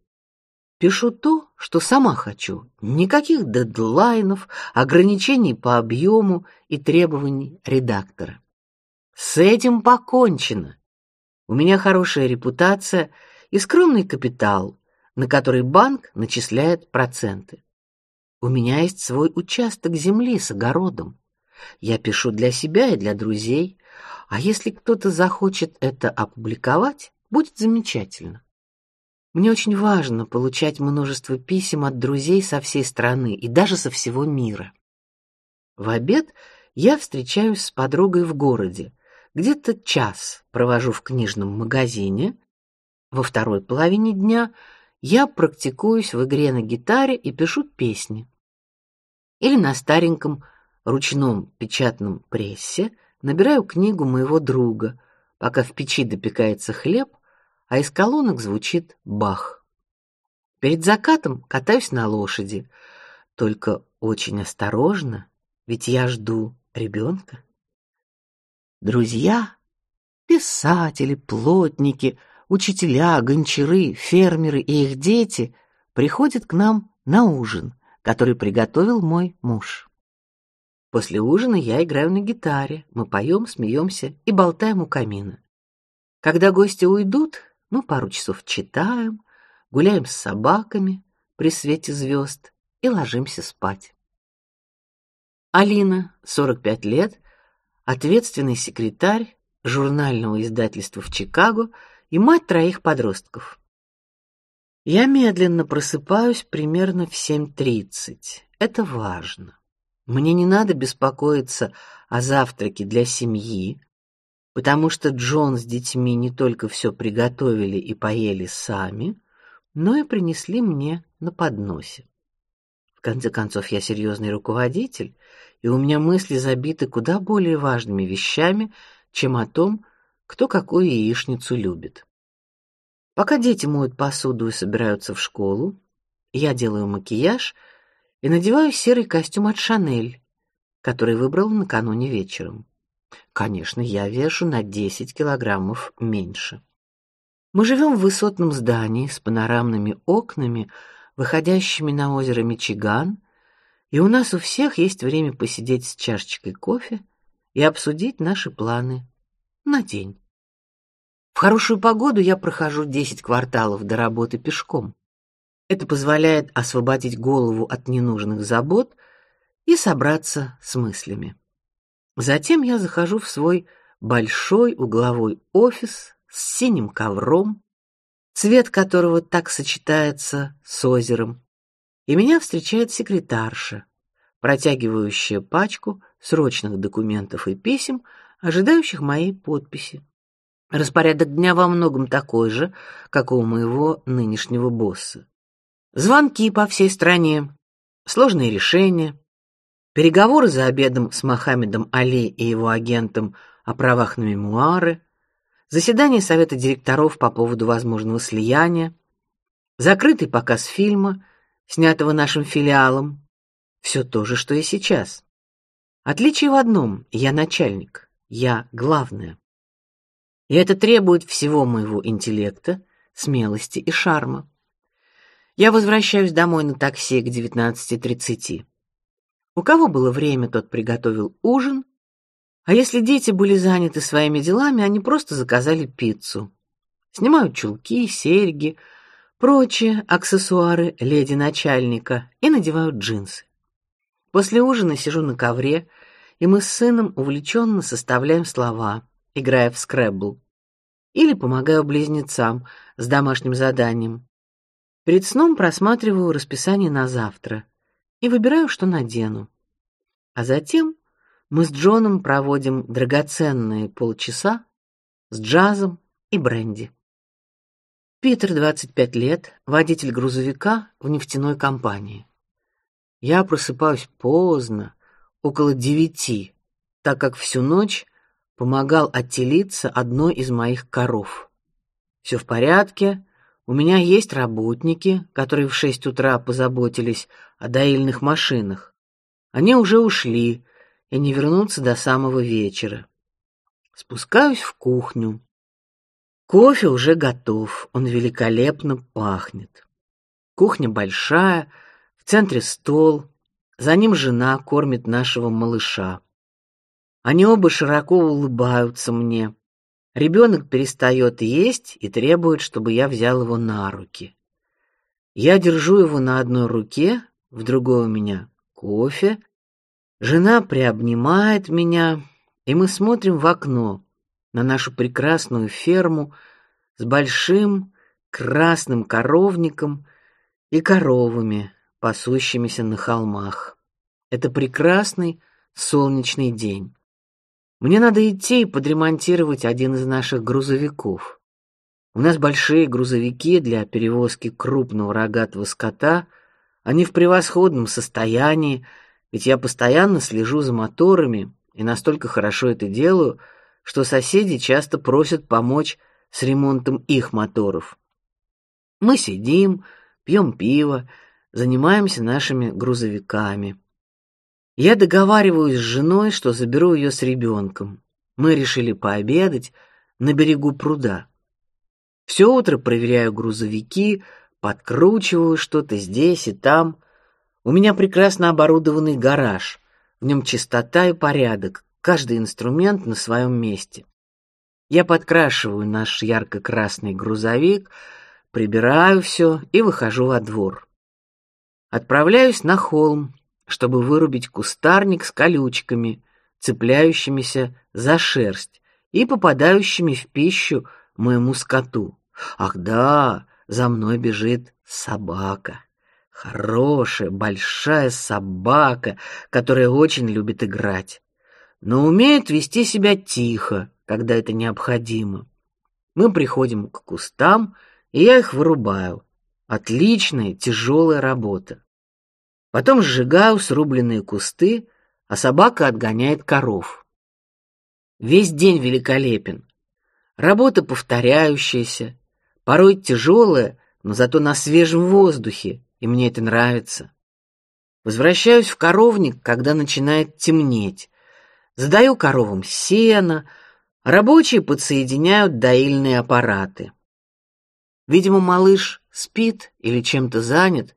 Пишу то, что сама хочу. Никаких дедлайнов, ограничений по объему и требований редактора. С этим покончено. У меня хорошая репутация и скромный капитал, на который банк начисляет проценты. У меня есть свой участок земли с огородом. Я пишу для себя и для друзей, а если кто-то захочет это опубликовать, будет замечательно. Мне очень важно получать множество писем от друзей со всей страны и даже со всего мира. В обед я встречаюсь с подругой в городе. Где-то час провожу в книжном магазине. Во второй половине дня я практикуюсь в игре на гитаре и пишу песни. Или на стареньком ручном печатном прессе набираю книгу моего друга, пока в печи допекается хлеб, а из колонок звучит бах. Перед закатом катаюсь на лошади, только очень осторожно, ведь я жду ребенка. Друзья, писатели, плотники, учителя, гончары, фермеры и их дети приходят к нам на ужин, который приготовил мой муж. После ужина я играю на гитаре, мы поем, смеемся и болтаем у камина. Когда гости уйдут, мы пару часов читаем, гуляем с собаками при свете звезд и ложимся спать. Алина, 45 лет, ответственный секретарь журнального издательства в Чикаго и мать троих подростков. Я медленно просыпаюсь примерно в 7:30. Это важно. Мне не надо беспокоиться о завтраке для семьи, потому что Джон с детьми не только все приготовили и поели сами, но и принесли мне на подносе. В конце концов, я серьезный руководитель, и у меня мысли забиты куда более важными вещами, чем о том, кто какую яичницу любит. Пока дети моют посуду и собираются в школу, я делаю макияж и надеваю серый костюм от Шанель, который выбрал накануне вечером. Конечно, я вешу на 10 килограммов меньше. Мы живем в высотном здании с панорамными окнами, выходящими на озеро Мичиган, и у нас у всех есть время посидеть с чашечкой кофе и обсудить наши планы на день. В хорошую погоду я прохожу 10 кварталов до работы пешком. Это позволяет освободить голову от ненужных забот и собраться с мыслями. Затем я захожу в свой большой угловой офис с синим ковром, цвет которого так сочетается с озером, и меня встречает секретарша, протягивающая пачку срочных документов и писем, ожидающих моей подписи. Распорядок дня во многом такой же, как у моего нынешнего босса. Звонки по всей стране, сложные решения, переговоры за обедом с Мохаммедом Али и его агентом о правах на мемуары, заседание совета директоров по поводу возможного слияния, закрытый показ фильма, снятого нашим филиалом. Все то же, что и сейчас. Отличие в одном: я начальник, я главное. И это требует всего моего интеллекта, смелости и шарма. Я возвращаюсь домой на такси к 19:30. У кого было время, тот приготовил ужин, а если дети были заняты своими делами, они просто заказали пиццу. Снимают чулки, серьги, прочие аксессуары леди начальника и надевают джинсы. После ужина сижу на ковре, и мы с сыном увлеченно составляем слова, играя в скребл. Или помогаю близнецам с домашним заданием. Перед сном просматриваю расписание на завтра и выбираю, что надену. А затем мы с Джоном проводим драгоценные полчаса с джазом и бренди. Питер, 25 лет, водитель грузовика в нефтяной компании. Я просыпаюсь поздно, около девяти, так как всю ночь помогал оттелиться одной из моих коров. Все в порядке, у меня есть работники, которые в шесть утра позаботились о доильных машинах. Они уже ушли и не вернутся до самого вечера. Спускаюсь в кухню. Кофе уже готов, он великолепно пахнет. Кухня большая, в центре стол, за ним жена кормит нашего малыша. Они оба широко улыбаются мне. Ребенок перестает есть и требует, чтобы я взял его на руки. Я держу его на одной руке, в другой у меня кофе. Жена приобнимает меня, и мы смотрим в окно на нашу прекрасную ферму с большим красным коровником и коровами, пасущимися на холмах. Это прекрасный солнечный день. Мне надо идти и подремонтировать один из наших грузовиков. У нас большие грузовики для перевозки крупного рогатого скота, они в превосходном состоянии, ведь я постоянно слежу за моторами и настолько хорошо это делаю, что соседи часто просят помочь с ремонтом их моторов. Мы сидим, пьем пиво, занимаемся нашими грузовиками. Я договариваюсь с женой, что заберу ее с ребенком. Мы решили пообедать на берегу пруда. Все утро проверяю грузовики, подкручиваю что-то здесь и там. У меня прекрасно оборудованный гараж. В нем чистота и порядок, каждый инструмент на своем месте. Я подкрашиваю наш ярко-красный грузовик, прибираю все и выхожу во двор. Отправляюсь на холм, чтобы вырубить кустарник с колючками, цепляющимися за шерсть и попадающими в пищу моему скоту. Ах да, за мной бежит собака. Хорошая, большая собака, которая очень любит играть, но умеет вести себя тихо, когда это необходимо. Мы приходим к кустам, и я их вырубаю. Отличная, тяжелая работа. Потом сжигаю срубленные кусты, а собака отгоняет коров. Весь день великолепен. Работа повторяющаяся, порой тяжелая, но зато на свежем воздухе, и мне это нравится. Возвращаюсь в коровник, когда начинает темнеть. Задаю коровам сено, рабочие подсоединяют доильные аппараты. Видимо, малыш спит или чем-то занят,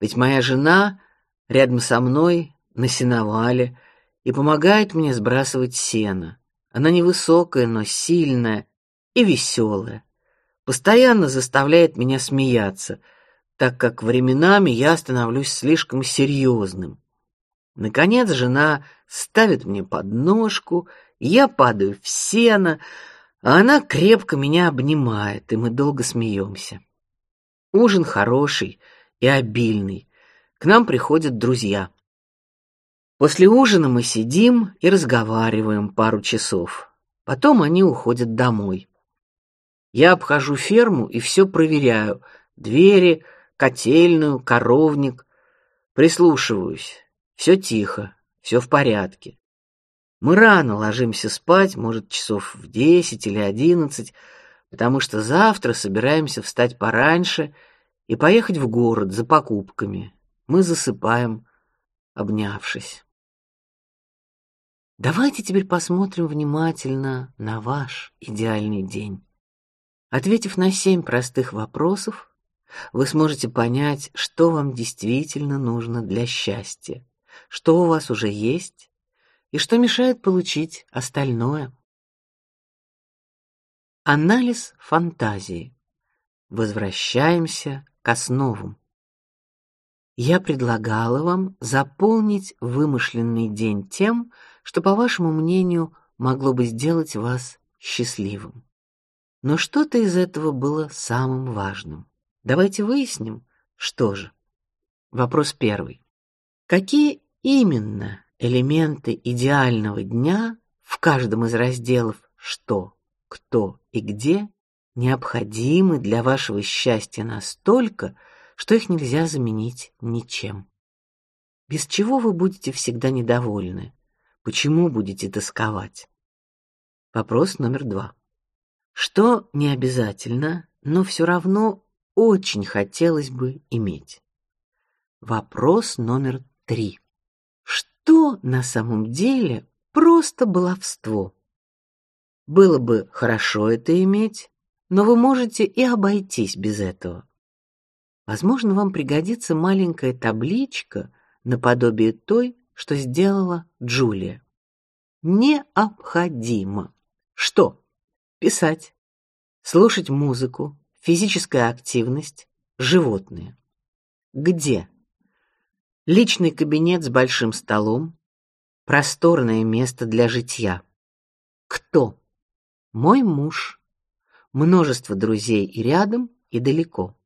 ведь моя жена рядом со мной на сеновале и помогает мне сбрасывать сено. Она невысокая, но сильная и веселая, постоянно заставляет меня смеяться — так как временами я становлюсь слишком серьезным. Наконец жена ставит мне подножку, я падаю в сено, а она крепко меня обнимает, и мы долго смеемся. Ужин хороший и обильный. К нам приходят друзья. После ужина мы сидим и разговариваем пару часов. Потом они уходят домой. Я обхожу ферму и все проверяю: двери, котельную, коровник. Прислушиваюсь. Все тихо, все в порядке. Мы рано ложимся спать, может, часов в десять или одиннадцать, потому что завтра собираемся встать пораньше и поехать в город за покупками. Мы засыпаем, обнявшись. Давайте теперь посмотрим внимательно на ваш идеальный день. Ответив на семь простых вопросов, вы сможете понять, что вам действительно нужно для счастья, что у вас уже есть и что мешает получить остальное. Анализ фантазии. Возвращаемся к основам. Я предлагала вам заполнить вымышленный день тем, что, по вашему мнению, могло бы сделать вас счастливым. Но что-то из этого было самым важным. Давайте выясним, что же. Вопрос первый. Какие именно элементы идеального дня в каждом из разделов «что», «кто» и «где» необходимы для вашего счастья настолько, что их нельзя заменить ничем? Без чего вы будете всегда недовольны? Почему будете тосковать? Вопрос номер два. Что не обязательно, но все равно очень хотелось бы иметь. Вопрос номер три. Что на самом деле просто баловство? Было бы хорошо это иметь, но вы можете и обойтись без этого. Возможно, вам пригодится маленькая табличка наподобие той, что сделала Джулия. Необходимо. Что? Писать, слушать музыку, физическая активность, животные. Где? Личный кабинет с большим столом, просторное место для житья. Кто? Мой муж. Множество друзей и рядом, и далеко.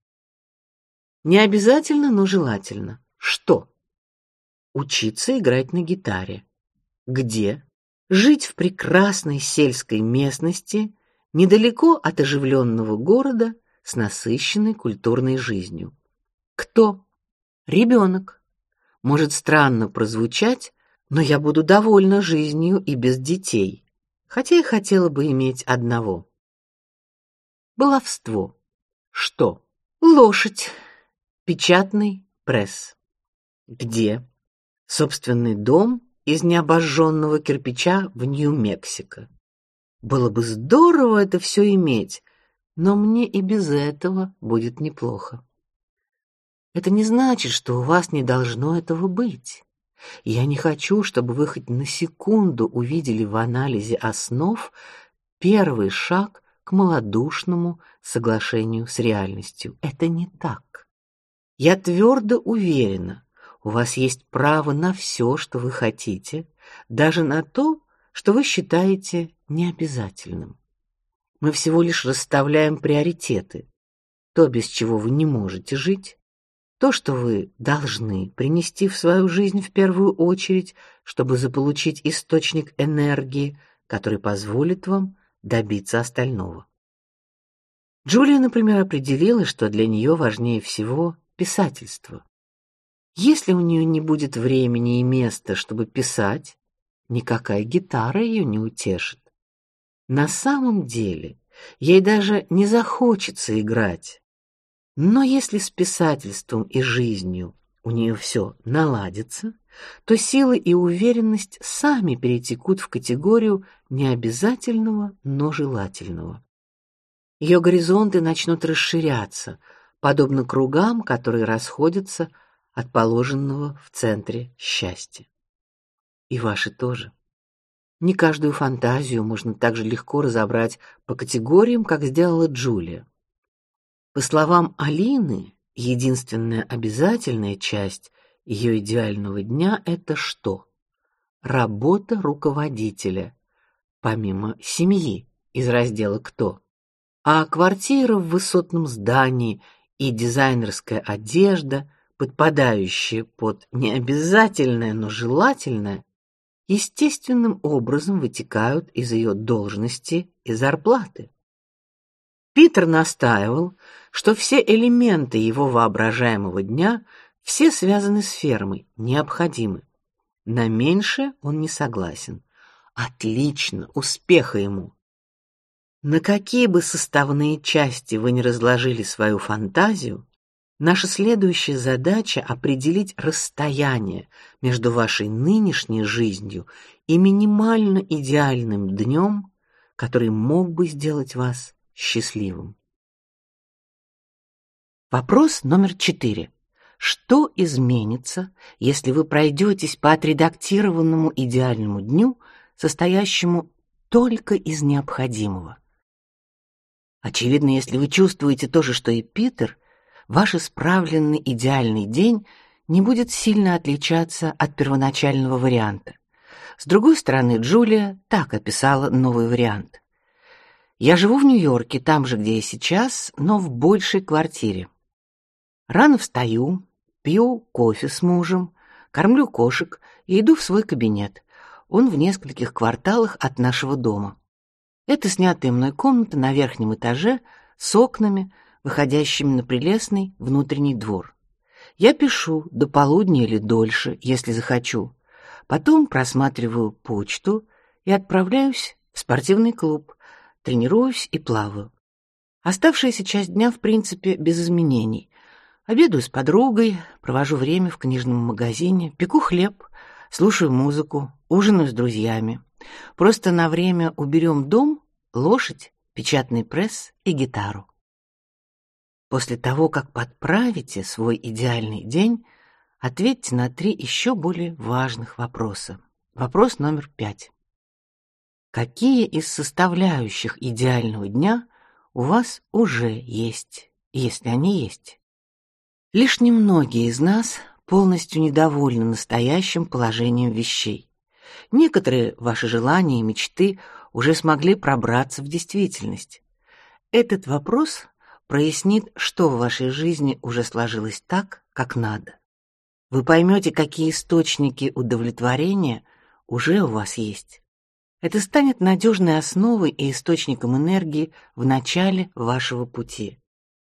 Не обязательно, но желательно. Что? Учиться играть на гитаре. Где? Жить в прекрасной сельской местности, недалеко от оживленного города с насыщенной культурной жизнью. Кто? Ребенок. Может странно прозвучать, но я буду довольна жизнью и без детей, хотя и хотела бы иметь одного. Баловство. Что? Лошадь. Печатный пресс. Где? Собственный дом из необожженного кирпича в Нью-Мексико. Было бы здорово это все иметь, но мне и без этого будет неплохо. Это не значит, что у вас не должно этого быть. Я не хочу, чтобы вы хоть на секунду увидели в анализе основ первый шаг к малодушному соглашению с реальностью. Это не так. Я твердо уверена, у вас есть право на все, что вы хотите, даже на то, что вы считаете необязательным. Мы всего лишь расставляем приоритеты. То, без чего вы не можете жить, то, что вы должны принести в свою жизнь в первую очередь, чтобы заполучить источник энергии, который позволит вам добиться остального. Джулия, например, определила, что для нее важнее всего писательство. Если у нее не будет времени и места, чтобы писать, никакая гитара ее не утешит. На самом деле, ей даже не захочется играть. Но если с писательством и жизнью у нее все наладится, то силы и уверенность сами перетекут в категорию необязательного, но желательного. Ее горизонты начнут расширяться, подобно кругам, которые расходятся от положенного в центре счастья. И ваши тоже. Не каждую фантазию можно так же легко разобрать по категориям, как сделала Джулия. По словам Алины, единственная обязательная часть ее идеального дня это что? Работа руководителя, помимо семьи из раздела кто. А квартира в высотном здании и дизайнерская одежда, подпадающие под необязательное, но желательное, естественным образом вытекают из ее должности и зарплаты. Питер настаивал, что все элементы его воображаемого дня все связаны с фермой, необходимы. На меньше он не согласен. Отлично, успеха ему. На какие бы составные части вы ни разложили свою фантазию, наша следующая задача определить расстояние между вашей нынешней жизнью и минимально идеальным днем, который мог бы сделать вас счастливым. Вопрос номер четыре. Что изменится, если вы пройдетесь по отредактированному идеальному дню, состоящему только из необходимого? Очевидно, если вы чувствуете то же, что и Питер, ваш исправленный идеальный день не будет сильно отличаться от первоначального варианта. С другой стороны, Джулия так описала новый вариант. Я живу в Нью-Йорке, там же, где и сейчас, но в большей квартире. Рано встаю, Пью кофе с мужем, кормлю кошек и иду в свой кабинет. Он в нескольких кварталах от нашего дома. Это снятая мной комната на верхнем этаже с окнами, выходящими на прелестный внутренний двор. Я пишу до полудня или дольше, если захочу. Потом просматриваю почту и отправляюсь в спортивный клуб, тренируюсь и плаваю. Оставшаяся часть дня, в принципе, без изменений. Обедаю с подругой, провожу время в книжном магазине, пеку хлеб, слушаю музыку, ужинаю с друзьями. Просто на время уберем дом, лошадь, печатный пресс и гитару. После того, как подправите свой идеальный день, ответьте на три еще более важных вопроса. Вопрос номер пять. Какие из составляющих идеального дня у вас уже есть, если они есть? Лишь немногие из нас полностью недовольны настоящим положением вещей. Некоторые ваши желания и мечты уже смогли пробраться в действительность. Этот вопрос прояснит, что в вашей жизни уже сложилось так, как надо. Вы поймете, какие источники удовлетворения уже у вас есть. Это станет надежной основой и источником энергии в начале вашего пути.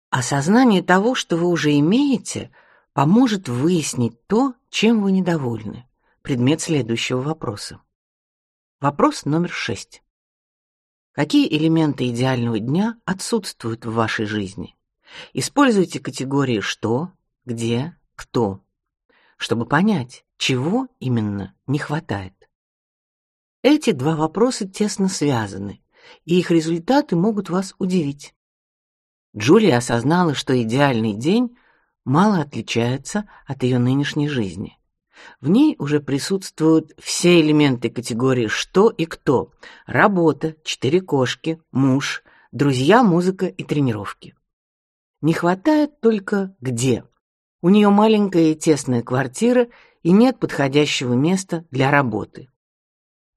Осознание того, что вы уже имеете, поможет выяснить то, чем вы недовольны. Предмет следующего вопроса. Вопрос номер шесть. Какие элементы идеального дня отсутствуют в вашей жизни? Используйте категории что, где, кто, чтобы понять, чего именно не хватает. Эти два вопроса тесно связаны, и их результаты могут вас удивить. Джулия осознала, что идеальный день мало отличается от ее нынешней жизни. В ней уже присутствуют все элементы категории «что» и «кто» — работа, четыре кошки, муж, друзья, музыка и тренировки. Не хватает только «где». У нее маленькая и тесная квартира и нет подходящего места для работы.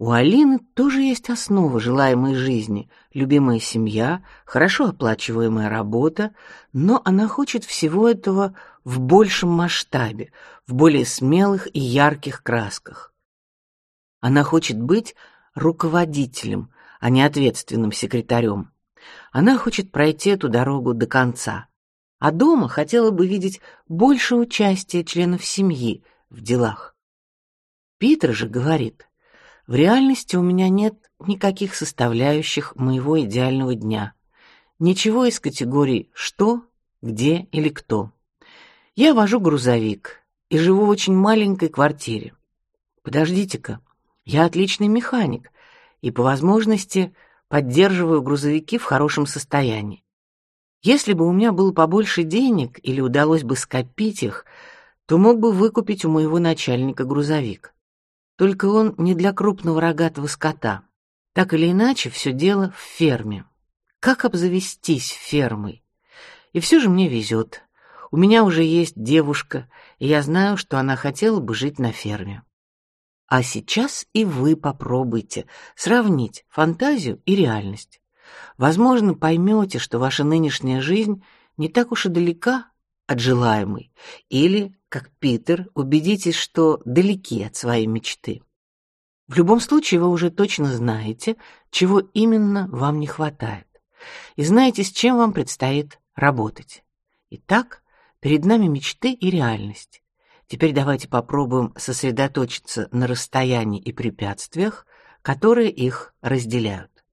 У Алины тоже есть основа желаемой жизни: любимая семья, хорошо оплачиваемая работа, но она хочет всего этого в большем масштабе, в более смелых и ярких красках. Она хочет быть руководителем, а не ответственным секретарем. Она хочет пройти эту дорогу до конца. А дома хотела бы видеть больше участия членов семьи в делах. Питер же говорит: в реальности у меня нет никаких составляющих моего идеального дня. Ничего из категорий что, где или кто. Я вожу грузовик и живу в очень маленькой квартире. Подождите-ка, я отличный механик и по возможности поддерживаю грузовики в хорошем состоянии. Если бы у меня было побольше денег или удалось бы скопить их, то мог бы выкупить у моего начальника грузовик. Только он не для крупного рогатого скота. Так или иначе, все дело в ферме. Как обзавестись фермой? И все же мне везет. У меня уже есть девушка, и я знаю, что она хотела бы жить на ферме. А сейчас и вы попробуйте сравнить фантазию и реальность. Возможно, поймете, что ваша нынешняя жизнь не так уж и далека от желаемой, или как Питер, убедитесь, что далеки от своей мечты. В любом случае вы уже точно знаете, чего именно вам не хватает, и знаете, с чем вам предстоит работать. Итак, перед нами мечты и реальность. Теперь давайте попробуем сосредоточиться на расстоянии и препятствиях, которые их разделяют.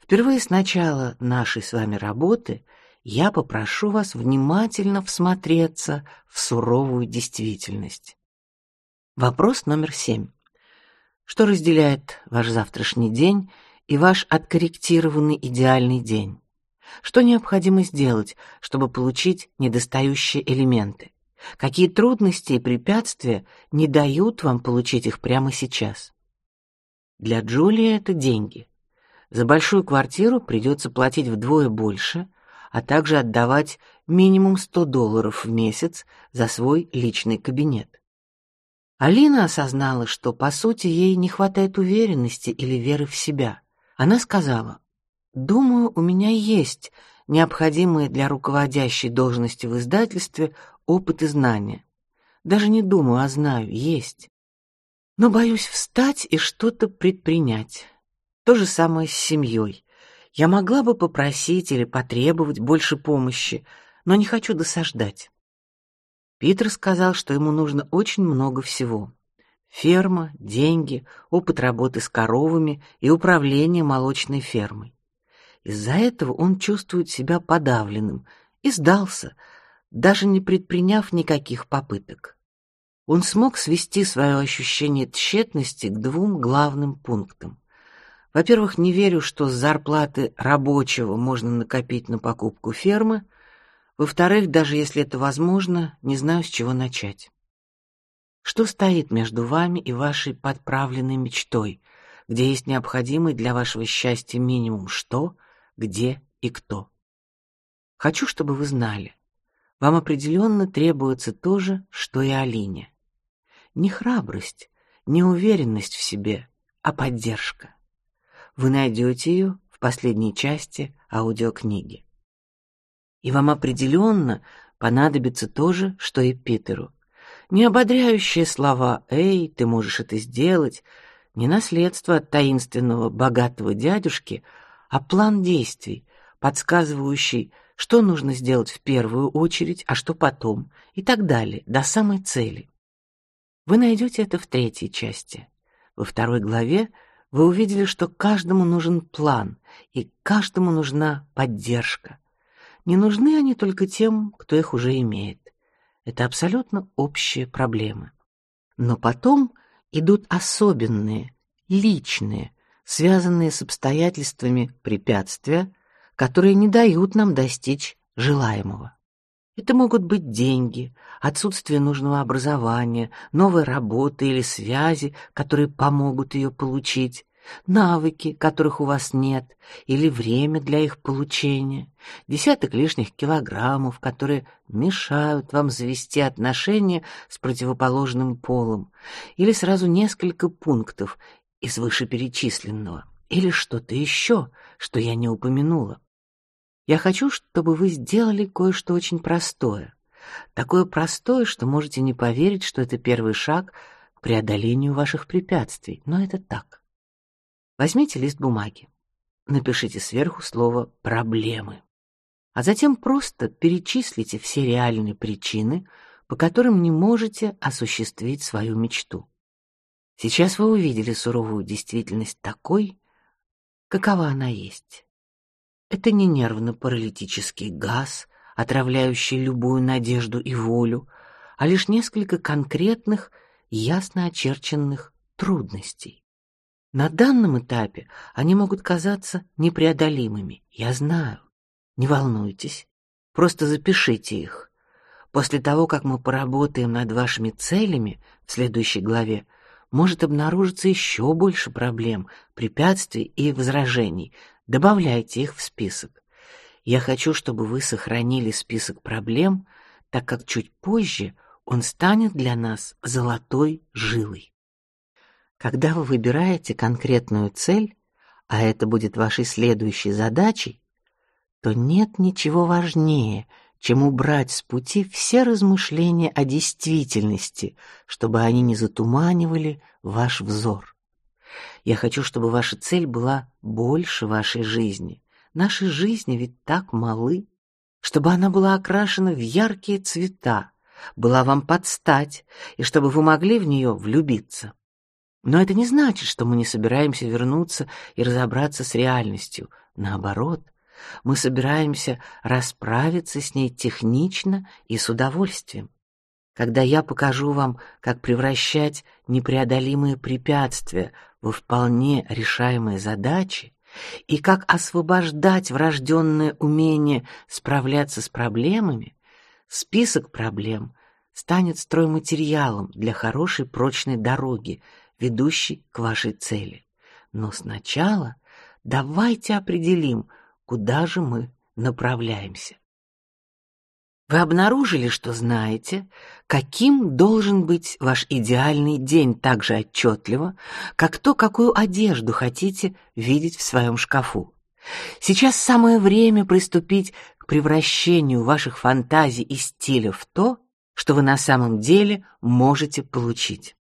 Впервые с начала нашей с вами работы я попрошу вас внимательно всмотреться в суровую действительность. Вопрос номер семь. Что разделяет ваш завтрашний день и ваш откорректированный идеальный день? Что необходимо сделать, чтобы получить недостающие элементы? Какие трудности и препятствия не дают вам получить их прямо сейчас? Для Джулии это деньги. За большую квартиру придется платить вдвое больше, а также отдавать минимум 100 долларов в месяц за свой личный кабинет. Алина осознала, что по сути ей не хватает уверенности или веры в себя. Она сказала: "Думаю, у меня есть необходимые для руководящей должности в издательстве опыт и знания. Даже не думаю, а знаю, есть. Но боюсь встать и что-то предпринять. То же самое с семьей. Я могла бы попросить или потребовать больше помощи, но не хочу досаждать. Питер сказал, что ему нужно очень много всего: ферма, деньги, опыт работы с коровами и управление молочной фермой. Из-за этого он чувствует себя подавленным и сдался, даже не предприняв никаких попыток. Он смог свести свое ощущение тщетности к двум главным пунктам. Во-первых, не верю, что с зарплаты рабочего можно накопить на покупку фермы. Во-вторых, даже если это возможно, не знаю, с чего начать. Что стоит между вами и вашей подправленной мечтой, где есть необходимый для вашего счастья минимум что, где и кто? Хочу, чтобы вы знали, вам определенно требуется то же, что и Алине. Не храбрость, не уверенность в себе, а поддержка. Вы найдете ее в последней части аудиокниги. И вам определенно понадобится то же, что и Питеру. Не ободряющие слова «Эй, ты можешь это сделать», не наследство от таинственного богатого дядюшки, а план действий, подсказывающий, что нужно сделать в первую очередь, а что потом, и так далее, до самой цели. Вы найдете это в третьей части. Во второй главе вы увидели, что каждому нужен план, и каждому нужна поддержка. Не нужны они только тем, кто их уже имеет. Это абсолютно общие проблемы. Но потом идут особенные, личные, связанные с обстоятельствами препятствия, которые не дают нам достичь желаемого. Это могут быть деньги, отсутствие нужного образования, новая работа или связи, которые помогут ее получить, навыки, которых у вас нет, или время для их получения, десяток лишних килограммов, которые мешают вам завести отношения с противоположным полом, или сразу несколько пунктов из вышеперечисленного, или что-то еще, что я не упомянула. Я хочу, чтобы вы сделали кое-что очень простое. Такое простое, что можете не поверить, что это первый шаг к преодолению ваших препятствий, но это так. Возьмите лист бумаги. Напишите сверху слово проблемы. А затем просто перечислите все реальные причины, по которым не можете осуществить свою мечту. Сейчас вы увидели суровую действительность такой, какова она есть. Это не нервно-паралитический газ, отравляющий любую надежду и волю, а лишь несколько конкретных, ясно очерченных трудностей. На данном этапе они могут казаться непреодолимыми. Я знаю. Не волнуйтесь. Просто запишите их. После того, как мы поработаем над вашими целями в следующей главе, может обнаружиться еще больше проблем, препятствий и возражений. Добавляйте их в список. Я хочу, чтобы вы сохранили список проблем, так как чуть позже он станет для нас золотой жилой. Когда вы выбираете конкретную цель, а это будет вашей следующей задачей, то нет ничего важнее, чем убрать с пути все размышления о действительности, чтобы они не затуманивали ваш взор. Я хочу, чтобы ваша цель была больше вашей жизни. Наши жизни ведь так малы, чтобы она была окрашена в яркие цвета, была вам подстать, и чтобы вы могли в нее влюбиться. Но это не значит, что мы не собираемся вернуться и разобраться с реальностью. Наоборот, мы собираемся расправиться с ней технично и с удовольствием. Когда я покажу вам, как превращать непреодолимые препятствия во вполне решаемые задачи и как освобождать врожденное умение справляться с проблемами, список проблем станет стройматериалом для хорошей прочной дороги, ведущий к вашей цели. Но сначала давайте определим, куда же мы направляемся. Вы обнаружили, что знаете, каким должен быть ваш идеальный день так же отчетливо, как то, какую одежду хотите видеть в своем шкафу. Сейчас самое время приступить к превращению ваших фантазий и стиля в то, что вы на самом деле можете получить.